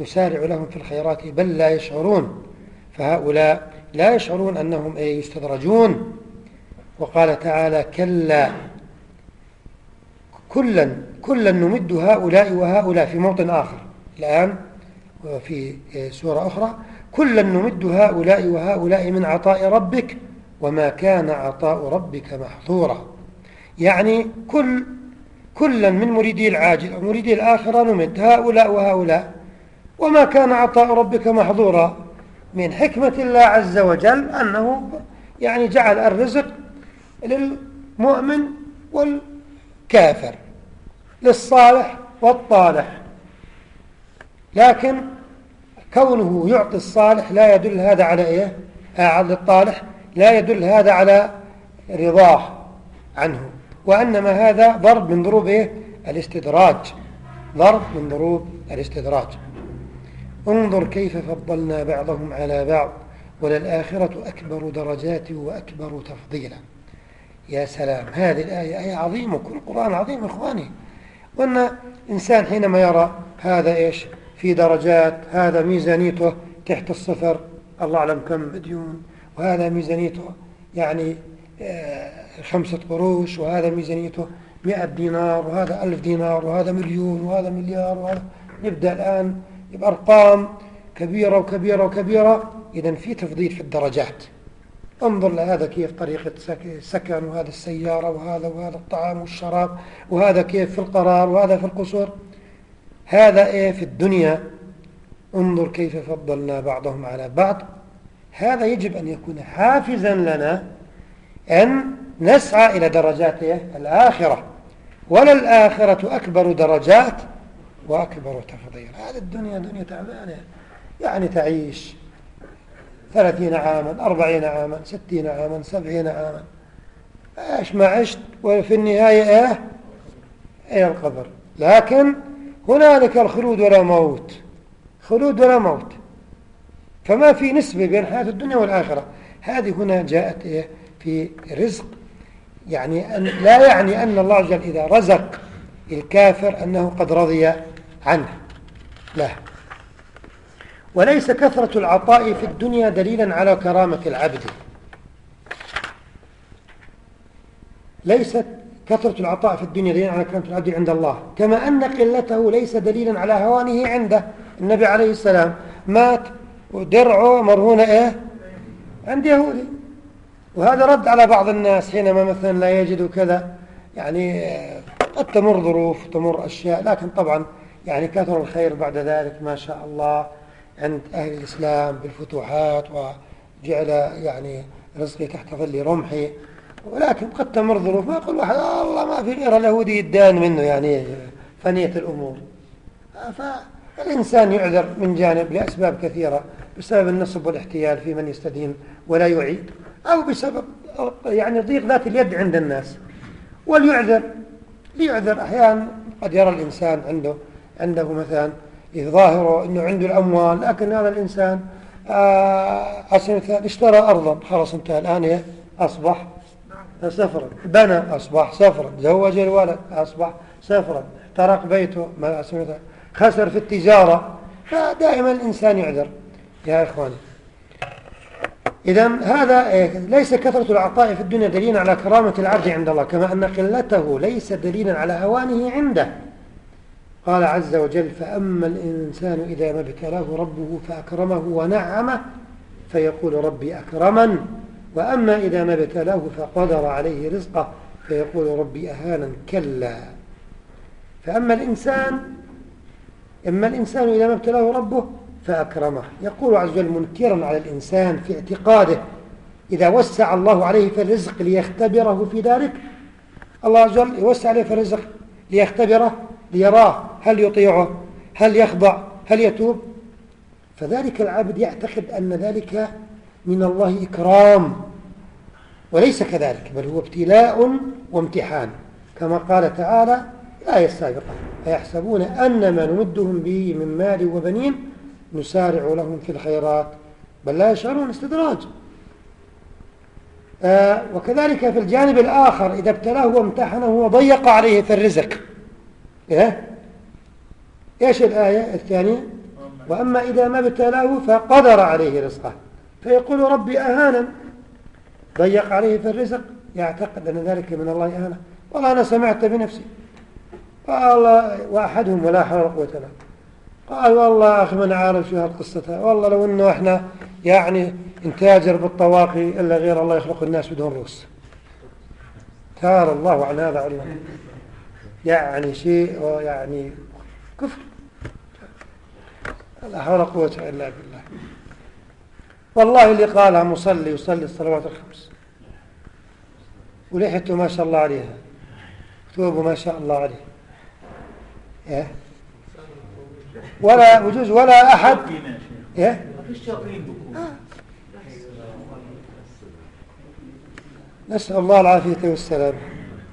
نسارع لهم في الخيرات بل لا يشعرون. فهؤلاء لا يشعرون أنهم يستدرجون. وقال تعالى كلا. كلا كلا نمد هؤلاء وهؤلاء في موطن آخر. الآن وفي سورة أخرى كلا نمد هؤلاء وهؤلاء من عطاء ربك وما كان عطاء ربك محظورا. يعني كل كلا من مريدي العاجل ومريدي الآخرة نمد هؤلاء وهؤلاء وما كان عطاء ربك محظورا من حكمة الله عز وجل أنه يعني جعل الرزق للمؤمن والكافر للصالح والطالح. لكن كونه يعطي الصالح لا يدل هذا على إيه؟ على الطالح لا يدل هذا على رضاه عنه. وأنما هذا ضرب من ضروب إيه؟ الاستدراج. ضرب من ضروب الاستدراج. انظر كيف فضلنا بعضهم على بعض وللآخرة أكبر درجات وأكبر تفضيلا. يا سلام هذه الآية آية عظيمة كل القرآن عظيم إخواني. وأن إنسان حينما يرى هذا إيش؟ في درجات هذا ميزانيته تحت الصفر. الله أعلم كم مديون وهذا ميزانيته يعني خمسة قروش وهذا ميزانيته مئة دينار وهذا ألف دينار وهذا مليون وهذا مليار وهذا. نبدأ الآن بأرقام كبيرة وكبيرة وكبيرة. إذا في تفضيل في الدرجات. انظر لهذا كيف طريقة سكن وهذا السيارة وهذا وهذا الطعام والشراب وهذا كيف في القرار وهذا في القصور. هذا إيه في الدنيا؟ انظر كيف فضلنا بعضهم على بعض. هذا يجب أن يكون حافزا لنا أن نسعى إلى درجات الآخرة. وللآخرة أكبر درجات وأكبر تفضيل. هذه الدنيا دنيا تعبانة يعني تعيش ثلاثين عاما أربعين عاما ستين عاما سبعين عاما. إيش ما عشت وفي النهاية إيه؟ إلى القبر. لكن هنالك الخلود ولا موت. خلود ولا موت. فما في نسبة بين حياة الدنيا والآخرة. هذه هنا جاءت إيه؟ في رزق يعني أن لا يعني أن الله جل إذا رزق الكافر أنه قد رضي عنه. لا. وليس كثرة العطاء في الدنيا دليلا على كرامة العبد. ليست كثرة العطاء في الدنيا دليلا على كرامة العبد عند الله. كما أن قلته ليس دليلا على هوانه عنده. النبي عليه السلام مات ودرعه مرهونة إيه؟ عند يهودي. وهذا رد على بعض الناس حينما مثلا لا يجدوا كذا. يعني قد تمر ظروف تمر أشياء لكن طبعا يعني كثر الخير بعد ذلك ما شاء الله عند أهل الإسلام بالفتوحات وجعل يعني رزقي تحت ظل رمحي. ولكن قد تمر ظروف ما يقول واحد الله ما في غير اليهودي يدان منه يعني فنية الأمور. فالإنسان يعذر من جانب لأسباب كثيرة بسبب النصب والاحتيال في من يستدين ولا يعيد. أو بسبب يعني ضيق ذات اليد عند الناس. وليعذر ليعذر. أحيانا قد يرى الإنسان عنده عنده مثلا ظاهره أنه عنده الأموال لكن هذا الإنسان آه مثال اشترى أرضا. خلاص انتهى الآن أصبح سفرا. بنى أصبح سفرا. زوج الولد أصبح سفرا. ترك بيته خسر في التجارة. فدائما الإنسان يعذر. يا إخواني. إذا هذا إيه، ليس كثرة العطاء في الدنيا دليلا على كرامة العبد عند الله كما أن قلته ليس دليلا على هوانه عنده. قال عز وجل فأما الإنسان إذا ما ابتلاه ربه فأكرمه ونعمه فيقول ربي أكرمن وأما إذا ما ابتلاه فقدر عليه رزقه فيقول ربي أهانا كلا. فأما الإنسان إما الإنسان إذا ما ابتلاه ربه فأكرمه. يقول عز وجل منكرا على الإنسان في اعتقاده إذا وسع الله عليه في الرزق ليختبره في ذلك الله عز وجل يوسع عليه في الرزق ليختبره ليراه هل يطيعه؟ هل يخضع؟ هل يتوب؟ فذلك العبد يعتقد أن ذلك من الله إكرام وليس كذلك بل هو ابتلاء وامتحان. كما قال تعالى الآية السابقة فيحسبون أن ما نمدهم به من مال وبنين نسارع لهم في الخيرات بل لا يشعرون استدراج. آه وكذلك في الجانب الآخر إذا ابتلاه وامتحنه وضيق عليه في الرزق. إيه؟ إيش الآية الثانية؟ وأما إذا ما ابتلاه فقدر عليه رزقه. فيقول ربي أهانا. ضيق عليه في الرزق يعتقد أن ذلك من الله أهانا. والله أنا سمعت بنفسي. قال وأحدهم ولا حول ولا قوة له قال والله أخي من عارف شو هالقصة والله لو أنه إحنا يعني نتاجر بالطواقي إلا غير الله يخلق الناس بدون رؤوس. تعالى الله عن هذا علم يعني شيء يعني كفر. لا حول ولا قوة إلا بالله. والله اللي قالها مصلي يصلي الصلوات الخمس. ولحيته ما شاء الله عليها. ثوبه ما شاء الله عليه. إيه؟ ولا وجوز ولا أحد. إيه؟ نسأل الله العافية والسلام.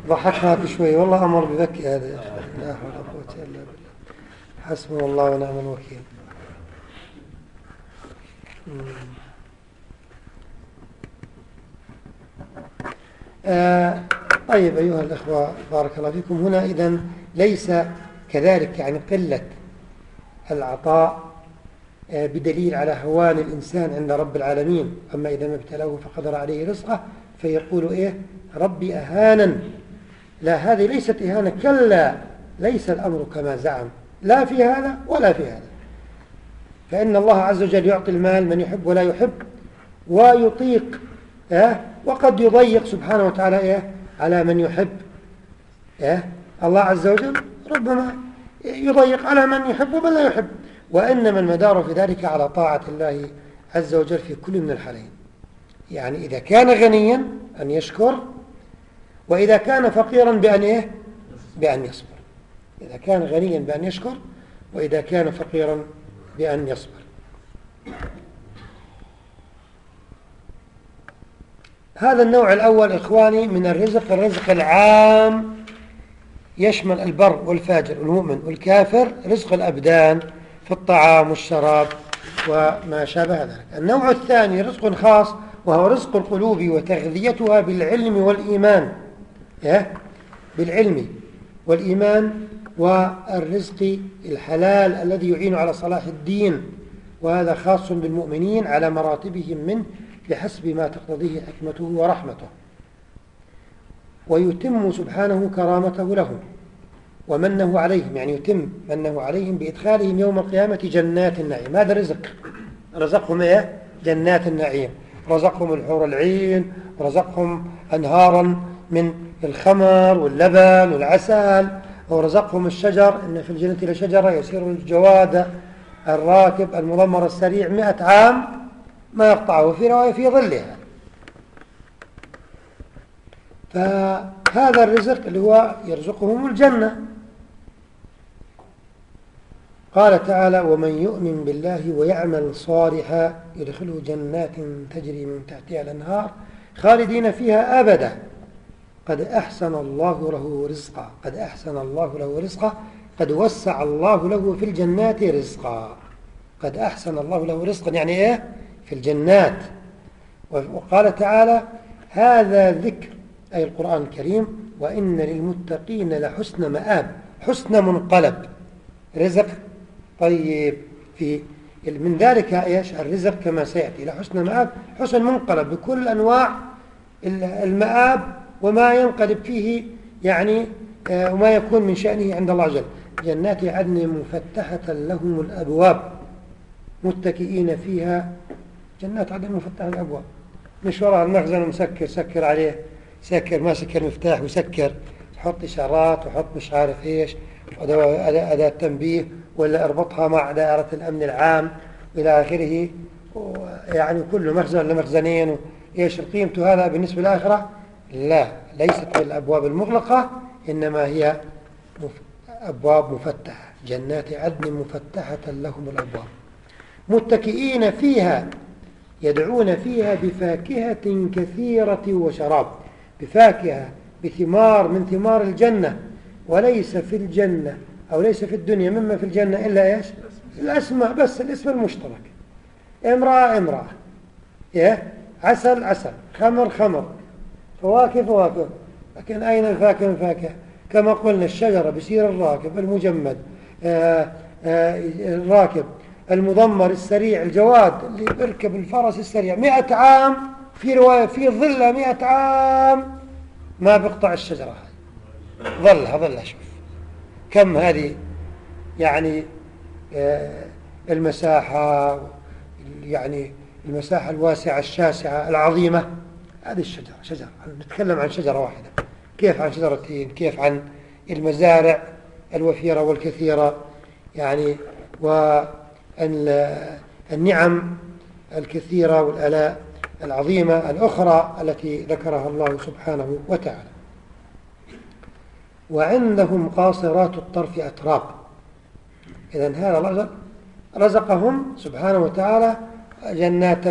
ضحكنا شوي. والله أمر بذكي هذا يا أخي. لا حول ولا قوة إلا بالله. حسبنا الله ونعم الوكيل. آه طيب أيها الأخوة بارك الله فيكم. هنا إذن ليس كذلك يعني قلة العطاء آه بدليل على هوان الإنسان عند رب العالمين أما إذا ما ابتلاه فقدر عليه رزقه فيقول إيه ربي أهانا لا هذه ليست إهانة كلا ليس الأمر كما زعم لا في هذا ولا في هذا فإن الله عز وجل يعطي المال من يحب ولا يحب ويطيق إيه؟ وقد يضيق سبحانه وتعالى إيه؟ على من يحب إيه؟ الله عز وجل ربما يضيق على من يحب ومن لا يحب. وإنما المدار في ذلك على طاعة الله عز وجل في كل من الحالين. يعني إذا كان غنيا أن يشكر وإذا كان فقيرا بأن إيه؟ بأن يصبر. إذا كان غنيا بأن يشكر وإذا كان فقيرا بأن يصبر. هذا النوع الأول إخواني من الرزق الرزق العام يشمل البر والفاجر والمؤمن والكافر رزق الأبدان في الطعام والشراب وما شابه ذلك. النوع الثاني رزق خاص وهو رزق القلوب وتغذيتها بالعلم والإيمان. إيه؟ بالعلم والإيمان والرزق الحلال الذي يعين على صلاح الدين. وهذا خاص بالمؤمنين على مراتبهم منه بحسب ما تقتضيه حكمته ورحمته. ويتم سبحانه كرامته لهم ومنه عليهم يعني يتم منه عليهم بإدخالهم يوم القيامة جنات النعيم. هذا رزق. رزقهم إيه؟ جنات النعيم. رزقهم الحور العين ورزقهم أنهارا من الخمر واللبن والعسل ورزقهم الشجر. إن في الجنة لشجرة يسير الجواد الراكب المضمر السريع مئة عام ما يقطعه في رواية في ظلها فهذا الرزق اللي هو يرزقهم الجنة. قال تعالى ومن يؤمن بالله ويعمل صالحا يدخله جنات تجري من تحتها الأنهار خالدين فيها أبدا. قد أحسن الله له رزقا قد أحسن الله له رزقا قد وسع الله له في الجنات رزقا. قد أحسن الله له رزقا يعني إيه؟ في الجنات. وقال تعالى هذا ذكر أي القرآن الكريم وإن للمتقين لحسن مآب حسن منقلب. رزق. طيب في من ذلك إيش؟ الرزق كما سيأتي لحسن مآب حسن منقلب بكل أنواع المآب وما ينقلب فيه يعني آه، وما يكون من شأنه عند الله جل جنات عدن مفتحة لهم الأبواب. متكئين فيها. جنات عدن مفتحة الأبواب مش وراء المخزن مسكر سكر عليه. سكر ماسك المفتاح وسكر. حط إشارات وحط مش عارف إيش أداة تنبيه ولا أربطها مع دائرة الأمن العام إلى آخره. يعني كل مخزن لمخزنين. إيش قيمته هذا بالنسبة للآخرة؟ لا ليست بالأبواب المغلقة إنما هي أبواب مفتحة. جنات عدن مفتحة لهم الأبواب. متكئين فيها يدعون فيها بفاكهة كثيرة وشراب. بفاكهة بثمار من ثمار الجنة. وليس في الجنة أو ليس في الدنيا مما في الجنة إلا إيش؟ الأسماء بس الاسم المشترك. امرأة امرأة. إيه؟ عسل عسل. خمر خمر. فواكه فواكه. لكن أين الفاكهة؟ الفاكهة كما قلنا الشجرة بسير الراكب المجمد. آآ آه، آآ آه، الراكب. المضمر السريع الجواد اللي بيركب الفرس السريع. مئة عام في رواية في ظلة مئة عام ما بيقطع الشجرة ظلها ظلها شوف. كم هذه؟ يعني آه، المساحة يعني المساحة الواسعة الشاسعة العظيمة. هذه الشجرة شجرة. نتكلم عن شجرة واحدة؟ كيف عن شجرتين؟ كيف عن المزارع الوفيرة والكثيرة؟ يعني والنعم الكثيرة والآلاء. العظيمة الأخرى التي ذكرها الله سبحانه وتعالى. وعندهم قاصرات الطرف أتراب. إذا هذا الرجل رزقهم سبحانه وتعالى جنات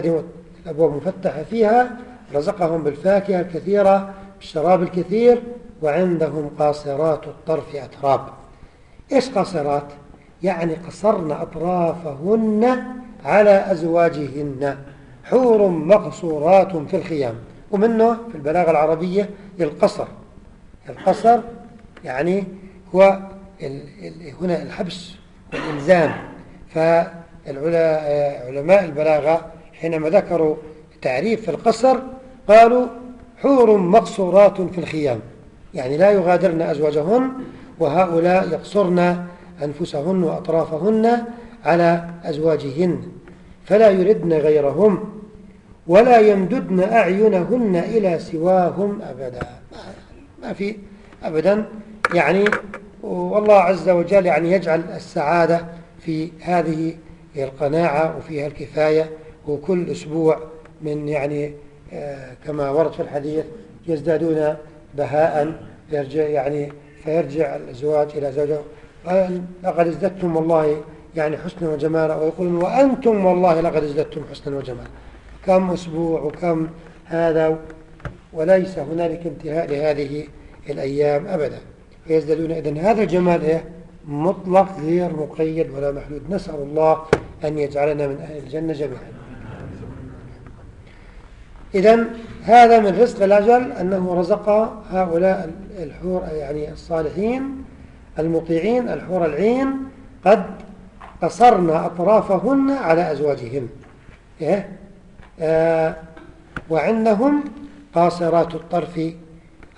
الأبواب مفتحة فيها رزقهم بالفاكهة الكثيرة بالشراب الكثير وعندهم قاصرات الطرف أتراب. إيش قاصرات؟ يعني قصرن أطرافهن على أزواجهن. حور مقصورات في الخيام ومنه في البلاغة العربية القصر. القصر يعني هو هنا الحبس والإلزام. فالعلماء البلاغة حينما ذكروا تعريف القصر قالوا حور مقصورات في الخيام. يعني لا يغادرن أزواجهن وهؤلاء يقصرن أنفسهن وأطرافهن على أزواجهن فلا يردن غيرهم. ولا يمددن أعينهن إلى سواهم أبدا. ما في أبدا. يعني والله عز وجل يعني يجعل السعادة في هذه القناعة وفيها الكفاية وكل أسبوع من يعني آه، كما ورد في الحديث يزدادون بهاء يرجع يعني فيرجع الزواج إلى زوجه. لقد ازددتم والله يعني حسنا وجمالا. ويقولون وأنتم والله لقد ازددتم حسنا وجمالا. كم أسبوع وكم هذا وليس هنالك انتهاء لهذه الأيام أبدا. فيزدادون إذن هذا الجمال إيه؟ مطلق غير مقيد ولا محدود. نسأل الله أن يجعلنا من أهل الجنة جميعا. إذا هذا من رزق الأجل أنه رزق هؤلاء الحور يعني الصالحين المطيعين الحور العين. قد قصرنا أطرافهن على أزواجهن. إيه؟ آه وعندهم قاصرات الطرف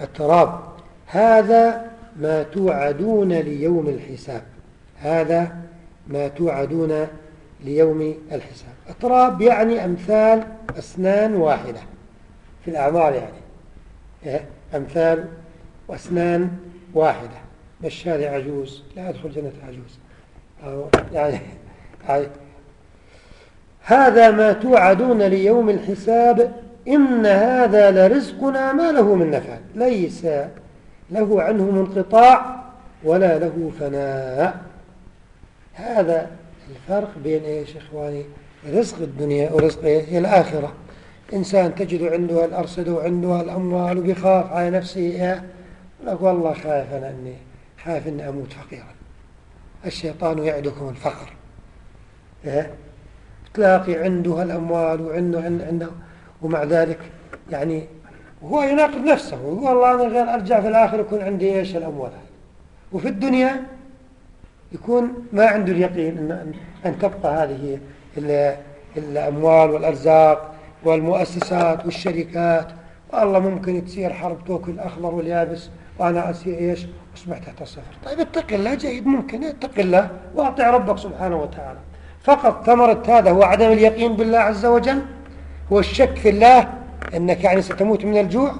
التراب. هذا ما توعدون ليوم الحساب. هذا ما توعدون ليوم الحساب. أطراب يعني أمثال أسنان واحدة في الأعمار يعني. إيه؟ أمثال وأسنان واحدة. بشاري عجوز؟ لا يدخل جنة عجوز. يعني هذا ما توعدون ليوم الحساب إن هذا لرزقنا ما له من نفع. ليس له عنه منقطاع ولا له فناء. هذا الفرق بين إيش إخواني؟ رزق الدنيا ورزق إيش؟ الآخرة. إنسان تجد عنده الأرصد وعنده الأموال وبيخاف على نفسه يقول لك والله خايف أنا إني خايف إني أموت فقيرا. الشيطان يعدكم الفقر. إيه؟ تلاقي عنده الأموال وعنده عنده ومع ذلك يعني هو يناقض نفسه. ويقول والله أنا غير أرجع في الآخر يكون عندي إيش الأموال وفي الدنيا يكون ما عنده اليقين أن, أن تبقى هذه الأموال والأرزاق والمؤسسات والشركات. والله ممكن تصير حرب توكل الأخضر واليابس وأنا أصير إيش؟ أصبح تحت الصفر. طيب اتق الله جيد ممكن اتق الله وأطع ربك سبحانه وتعالى. فقط ثمرة هذا هو عدم اليقين بالله عز وجل. هو الشك في الله أنك يعني ستموت من الجوع.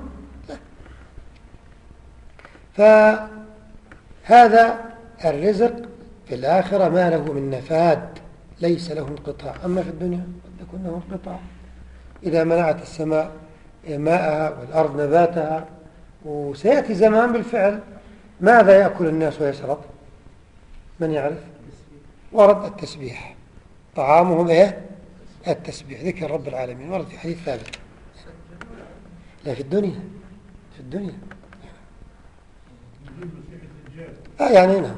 فهذا الرزق في الآخرة ما له من نفاد ليس له انقطاع. أما في الدنيا قد يكون له انقطاع. إذا منعت السماء ماءها والأرض نباتها وسيأتي زمان بالفعل. ماذا يأكل الناس ويشرب؟ من يعرف؟ ورد التسبيح. طعامهم إيه؟ التسبيح ذكر رب العالمين. ورد في حديث ثابت. لا في الدنيا. في الدنيا. آه يعني نعم.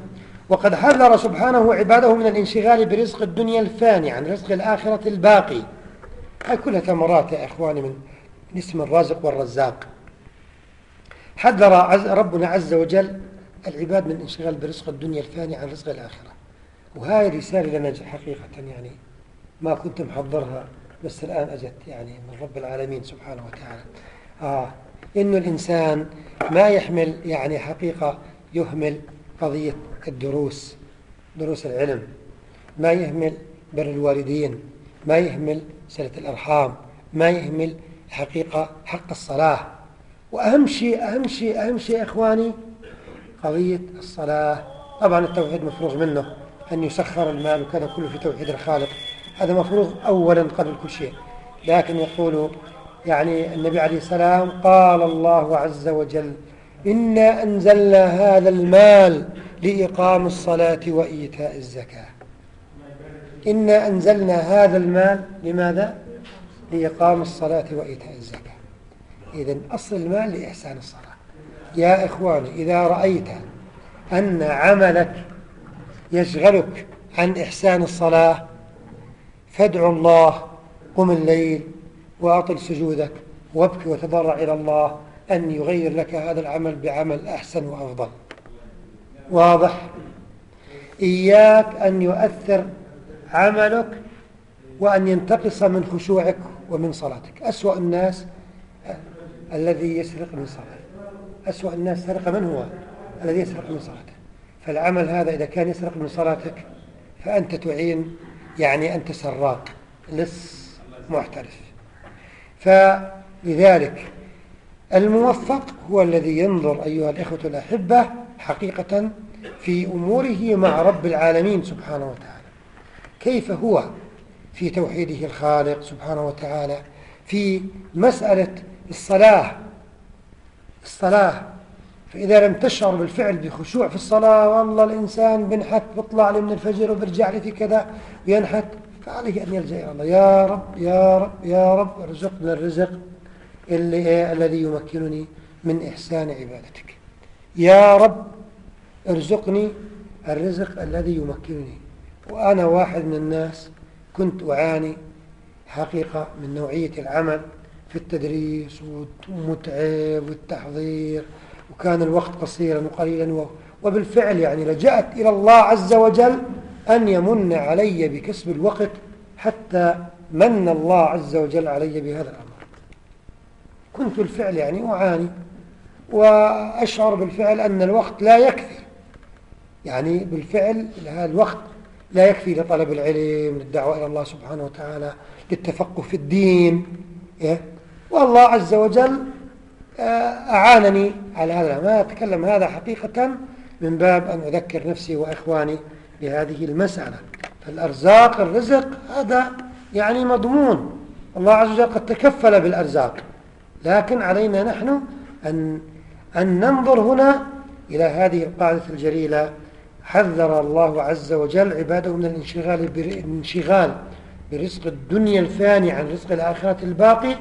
وقد حذر سبحانه عباده من الانشغال برزق الدنيا الفاني عن رزق الآخرة الباقي. هاي كلها ثمرات يا إخواني من اسم الرازق والرزاق. حذر ربنا عز وجل العباد من الانشغال برزق الدنيا الفاني عن رزق الآخرة. وهاي رسالة لنا حقيقة يعني ما كنت محضرها بس الآن أجت يعني من رب العالمين سبحانه وتعالى. آه إنه الإنسان ما يحمل يعني حقيقة يهمل قضية الدروس دروس العلم. ما يهمل بر الوالدين ما يهمل صلة الأرحام ما يهمل حقيقة حق الصلاة. وأهم شيء أهم شيء أهم شيء إخواني قضية الصلاة. طبعا التوحيد مفروغ منه. أن يسخر المال وكذا كله في توحيد الخالق. هذا مفروغ أولا قبل كل شيء. لكن يقول يعني النبي عليه السلام قال الله عز وجل إنا أنزلنا هذا المال لإقام الصلاة وإيتاء الزكاة. إنا أنزلنا هذا المال لماذا؟ لإقام الصلاة وإيتاء الزكاة. إذن أصل المال لإحسان الصلاة. يا إخواني إذا رأيت أن عملك يشغلك عن إحسان الصلاة. فادعو الله قم الليل وأطل سجودك وابكي وتضرع إلى الله. أن يغير لك هذا العمل بعمل أحسن وأفضل. واضح؟ إياك أن يؤثر عملك وأن ينتقص من خشوعك ومن صلاتك. أسوأ الناس الذي يسرق من صلاته. أسوأ الناس سرق من هو؟ الذي يسرق من صلاته. فالعمل هذا إذا كان يسرق من صلاتك فأنت تعين يعني أنت سراق لص محترف فلذلك الموفق هو الذي ينظر أيها الإخوة الأحبة حقيقة في أموره مع رب العالمين سبحانه وتعالى. كيف هو في توحيده الخالق سبحانه وتعالى؟ في مسألة الصلاة الصلاة فإذا لم تشعر بالفعل بخشوع في الصلاة والله الإنسان بنحت بيطلع لي من الفجر وبرجع لي في كذا وينحت. فعليه أن يلجأ إلى الله. يا رب يا رب يا رب ارزقنا الرزق اللي إيه الذي يمكنني من إحسان عبادتك. يا رب ارزقني الرزق الذي يمكنني. وأنا واحد من الناس كنت أعاني حقيقة من نوعية العمل في التدريس والمتعب والتحضير. وكان الوقت قصيرا وقليلا وبالفعل يعني لجأت إلى الله عز وجل أن يمن علي بكسب الوقت حتى من الله عز وجل علي بهذا الأمر كنت بالفعل يعني أعاني وأشعر بالفعل أن الوقت لا يكفي يعني بالفعل هذا الوقت لا يكفي لطلب العلم للدعوة إلى الله سبحانه وتعالى للتفقه في الدين إيه؟ والله عز وجل أعانني على هذا ما أتكلم هذا حقيقة من باب أن أذكر نفسي وإخواني بهذه المسألة. فالأرزاق الرزق هذا يعني مضمون. الله عز وجل قد تكفل بالأرزاق. لكن علينا نحن أن, أن ننظر هنا إلى هذه القاعدة الجليلة. حذر الله عز وجل عباده من الانشغال بالانشغال برزق الدنيا الفاني عن رزق الآخرة الباقي.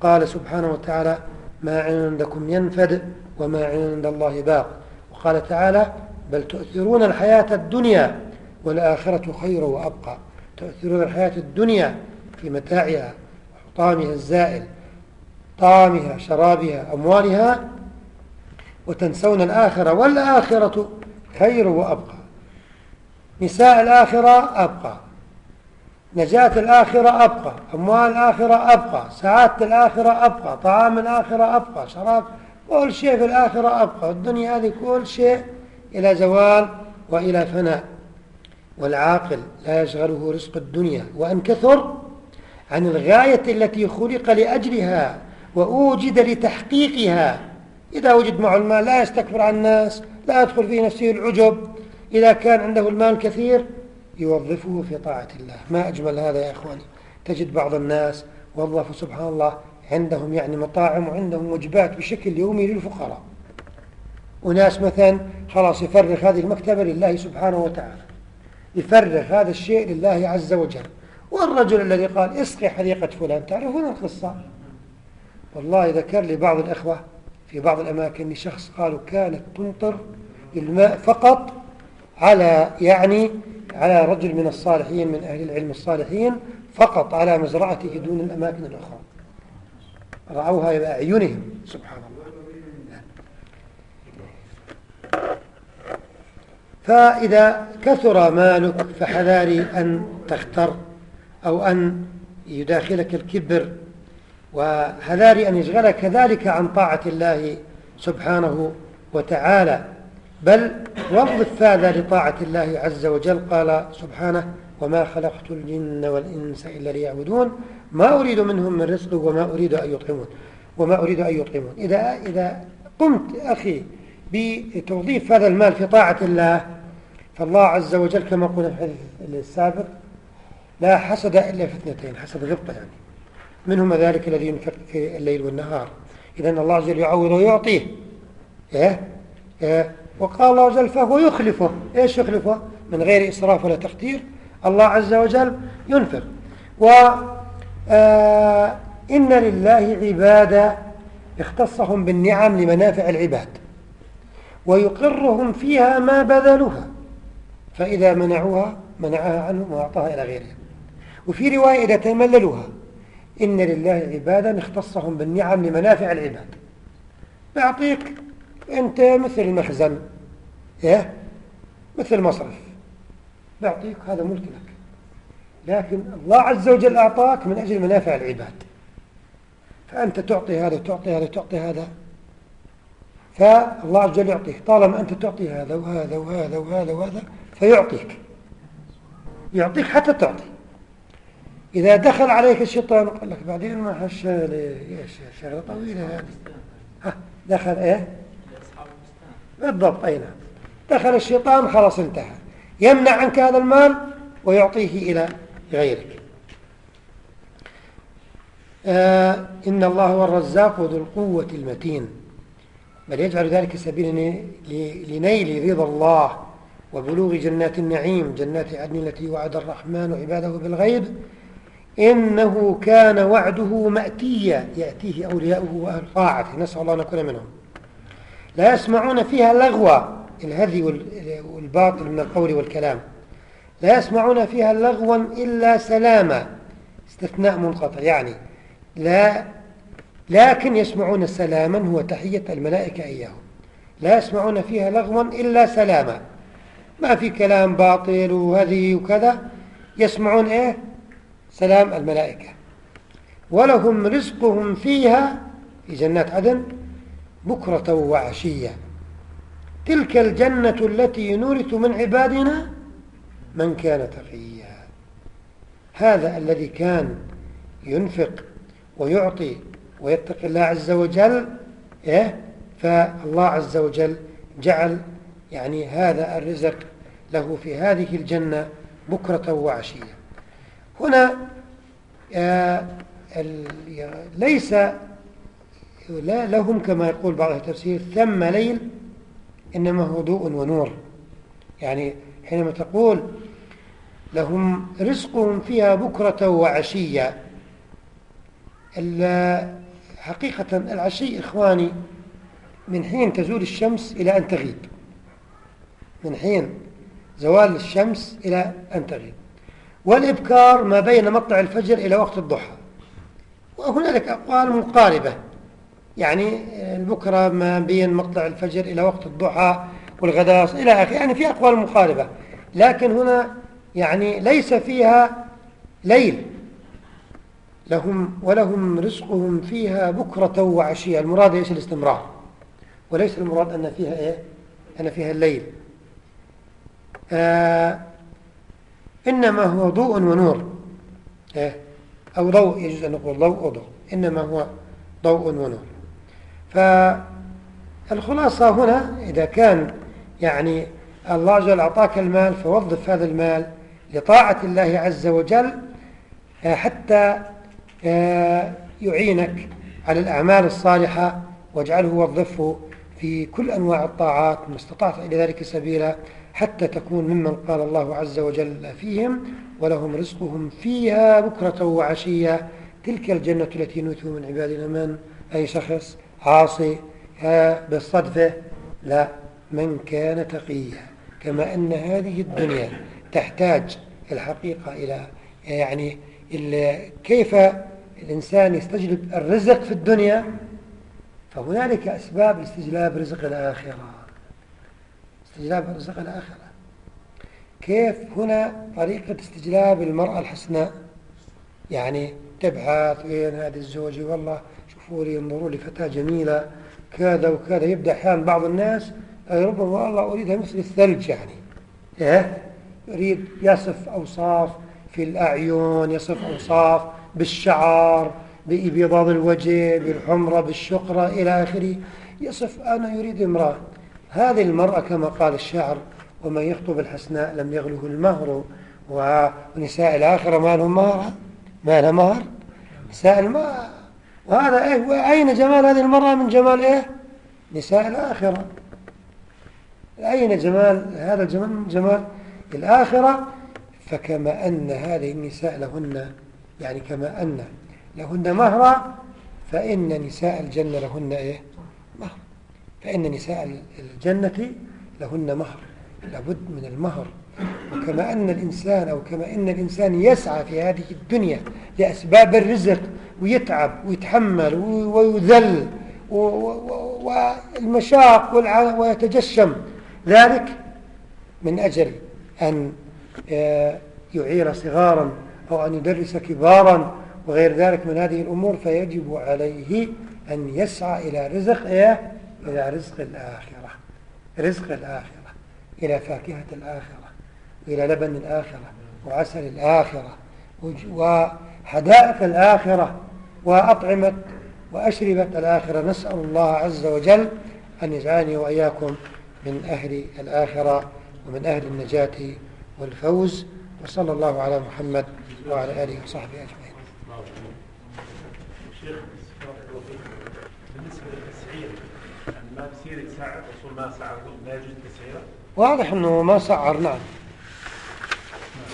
قال سبحانه وتعالى ما عندكم ينفد وما عند الله باق. وقال تعالى بل تؤثرون الحياة الدنيا والآخرة خير وأبقى. تؤثرون الحياة الدنيا في متاعها وحطامها الزائل طعامها شرابها أموالها وتنسون الآخرة. والآخرة خير وأبقى. نساء الآخرة أبقى. نجاة الآخرة أبقى أموال الآخرة أبقى سعادة الآخرة أبقى طعام الآخرة أبقى شراب كل شيء في الآخرة أبقى الدنيا هذه كل شيء إلى زوال وإلى فناء. والعاقل لا يشغله رزق الدنيا وأن كثر عن الغاية التي خلق لأجلها وأوجد لتحقيقها. إذا وجد معه المال لا يستكبر عن الناس لا يدخل في نفسه العجب. إذا كان عنده المال كثير يوظفه في طاعة الله. ما أجمل هذا يا أخواني. تجد بعض الناس وظفوا سبحان الله عندهم يعني مطاعم وعندهم وجبات بشكل يومي للفقراء. وناس مثلا خلاص يفرغ هذه المكتبة لله سبحانه وتعالى. يفرغ هذا الشيء لله عز وجل. والرجل الذي قال اسقي حديقة فلان تعرفون القصة؟ والله ذكر لي بعض الأخوة في بعض الأماكن شخص قالوا كانت تمطر الماء فقط على يعني على رجل من الصالحين من أهل العلم الصالحين فقط على مزرعته دون الأماكن الأخرى. رعوها بأعينهم سبحان الله. فإذا كثر مالك فحذاري أن تختر أو أن يداخلك الكبر وحذاري أن يشغلك ذلك عن طاعة الله سبحانه وتعالى. بل وظف هذا لطاعة الله عز وجل قال سبحانه وما خلقت الجن والإنس إلا ليعبدون ما أريد منهم من رزق وما أريد أن يطعمون وما أريد أن يطعمون إذا, إذا قمت أخي بتوظيف هذا المال في طاعة الله فالله عز وجل كما قلنا في الحديث السابق لا حسد إلا في اثنتين حسد غبطة يعني منهم ذلك الذي ينفق في الليل والنهار إذا الله عز وجل يعوض ويعطيه إيه؟ إيه؟ وقال الله وجل فهو يخلفه. إيش يخلفه؟ من غير إسراف ولا تقدير الله عز وجل ينفق و آه إن لله عبادا اختصهم بالنعم لمنافع العباد ويقرهم فيها ما بذلوها فإذا منعوها منعها عنهم وأعطاها إلى غيرهم. وفي رواية إذا تمللوها إن لله عبادا اختصهم بالنعم لمنافع العباد. بيعطيك أنت مثل المخزن إيه؟ مثل المصرف. بيعطيك هذا ملك لك. لكن الله عز وجل أعطاك من أجل منافع العباد. فأنت تعطي هذا وتعطي هذا وتعطي هذا. فالله عز وجل يعطيك. طالما أنت تعطي هذا وهذا وهذا وهذا وهذا فيعطيك. يعطيك حتى تعطي. إذا دخل عليك الشيطان قال لك بعدين ما هالشغلة يا شغلة طويلة هذه. ها دخل إيه؟ بالضبط أي نعم. دخل الشيطان خلاص انتهى. يمنع عنك هذا المال ويعطيه إلى غيرك. آه إن الله هو الرزاق ذو القوة المتين. بل يجعل ذلك سبيلا لنيل رضا الله وبلوغ جنات النعيم جنات عدن التي وعد الرحمن عباده بالغيب. إنه كان وعده مأتيا يأتيه أولياؤه وأهل طاعته. نسأل الله أن نكون منهم. لا يسمعون فيها لغوا الهذي والباطل من القول والكلام. لا يسمعون فيها لغوا إلا سلاما استثناء منقطع يعني لا لكن يسمعون سلاما هو تحية الملائكة إياهم. لا يسمعون فيها لغوا إلا سلاما. ما في كلام باطل وهذه وكذا يسمعون إيه؟ سلام الملائكة. ولهم رزقهم فيها في جنات عدن بكرة وعشية. تلك الجنة التي نورث من عبادنا من كان تقيا. هذا الذي كان ينفق ويعطي ويتقي الله عز وجل إيه؟ فالله عز وجل جعل يعني هذا الرزق له في هذه الجنة بكرة وعشية. هنا آه ليس لا لهم كما يقول بعض التفسير ثم ليل إنما هو ضوء ونور. يعني حينما تقول لهم رزقهم فيها بكرة وعشية. حقيقة العشي إخواني من حين تزول الشمس إلى أن تغيب. من حين زوال الشمس إلى أن تغيب. والإبكار ما بين مطلع الفجر إلى وقت الضحى. وهنالك أقوال مقاربة. يعني البكرة ما بين مطلع الفجر إلى وقت الضحى والغداء إلى آخره. يعني في أقوال مقاربة لكن هنا يعني ليس فيها ليل. لهم ولهم رزقهم فيها بكرة وعشية. المراد إيش؟ الاستمرار. وليس المراد أن فيها إيه؟ أن فيها الليل. آه إنما هو ضوء ونور. إيه؟ أو ضوء يجوز أن نقول ضوء وضوء. إنما هو ضوء ونور. فالخلاصة هنا إذا كان يعني الله جل أعطاك المال فوظف هذا المال لطاعة الله عز وجل آه، حتى آه، يعينك على الأعمال الصالحة واجعله وظفه في كل أنواع الطاعات ما استطعت إلى ذلك سبيلا حتى تكون ممن قال الله عز وجل فيهم ولهم رزقهم فيها بكرة وعشية. تلك الجنة التي نوتوا من عبادنا من؟ أي شخص؟ عاصي بالصدفة لا من كان تقيا. كما أن هذه الدنيا تحتاج الحقيقة إلى يعني كيف الإنسان يستجلب الرزق في الدنيا فهنالك أسباب لاستجلاب رزق الآخرة. استجلاب رزق الآخرة. كيف هنا طريقة استجلاب المرأة الحسناء؟ يعني تبحث وين هذه الزوجة؟ والله شوفوا لي انظروا لي فتاة جميلة كذا وكذا. يبدأ أحيانا بعض الناس ربما والله أريدها مثل الثلج يعني. إيه؟ يريد يصف أوصاف في الأعين يصف أوصاف بالشعر بإبيضاض الوجه بالحمرة بالشقرة إلى آخره. يصف أنا يريد امرأة. هذه المرأة كما قال الشاعر ومن يخطب الحسناء لم يغله المهر. ونساء الآخرة ما لهم مهر؟ ما لها مهر؟ نساء المهر وهذا إيه؟ أين جمال هذه المرأة؟ من جمال إيه؟ نساء الآخرة. أين جمال؟ هذا الجمال من جمال الآخرة. فكما أن هذه النساء لهن يعني كما أن لهن مهرا فإن نساء الجنة لهن إيه؟ مهر. فإن نساء الجنة لهن مهر. لابد من المهر. وكما أن الإنسان أو كما أن الإنسان يسعى في هذه الدنيا لأسباب الرزق ويتعب ويتحمل ويذل والمشاق ويتجشم. ذلك من أجل أن آه، يعير صغارا أو أن يدرس كبارا وغير ذلك من هذه الأمور فيجب عليه أن يسعى إلى رزق إيه؟ إلى رزق الآخرة. رزق الآخرة. إلى فاكهة الآخرة. وإلى لبن الآخرة وعسل الآخرة وحدائق الآخرة وأطعمة وأشربة الآخرة. نسأل الله عز وجل أن يجعلني وإياكم من أهل الآخرة ومن أهل النجاة والفوز. وصلى الله على محمد وعلى آله وصحبه أجمعين. بالنسبة للتسعير يعني ما بصير يسعر رسول ما سعر ما يجوز تسعيرة؟ واضح أنه ما سعر نعم.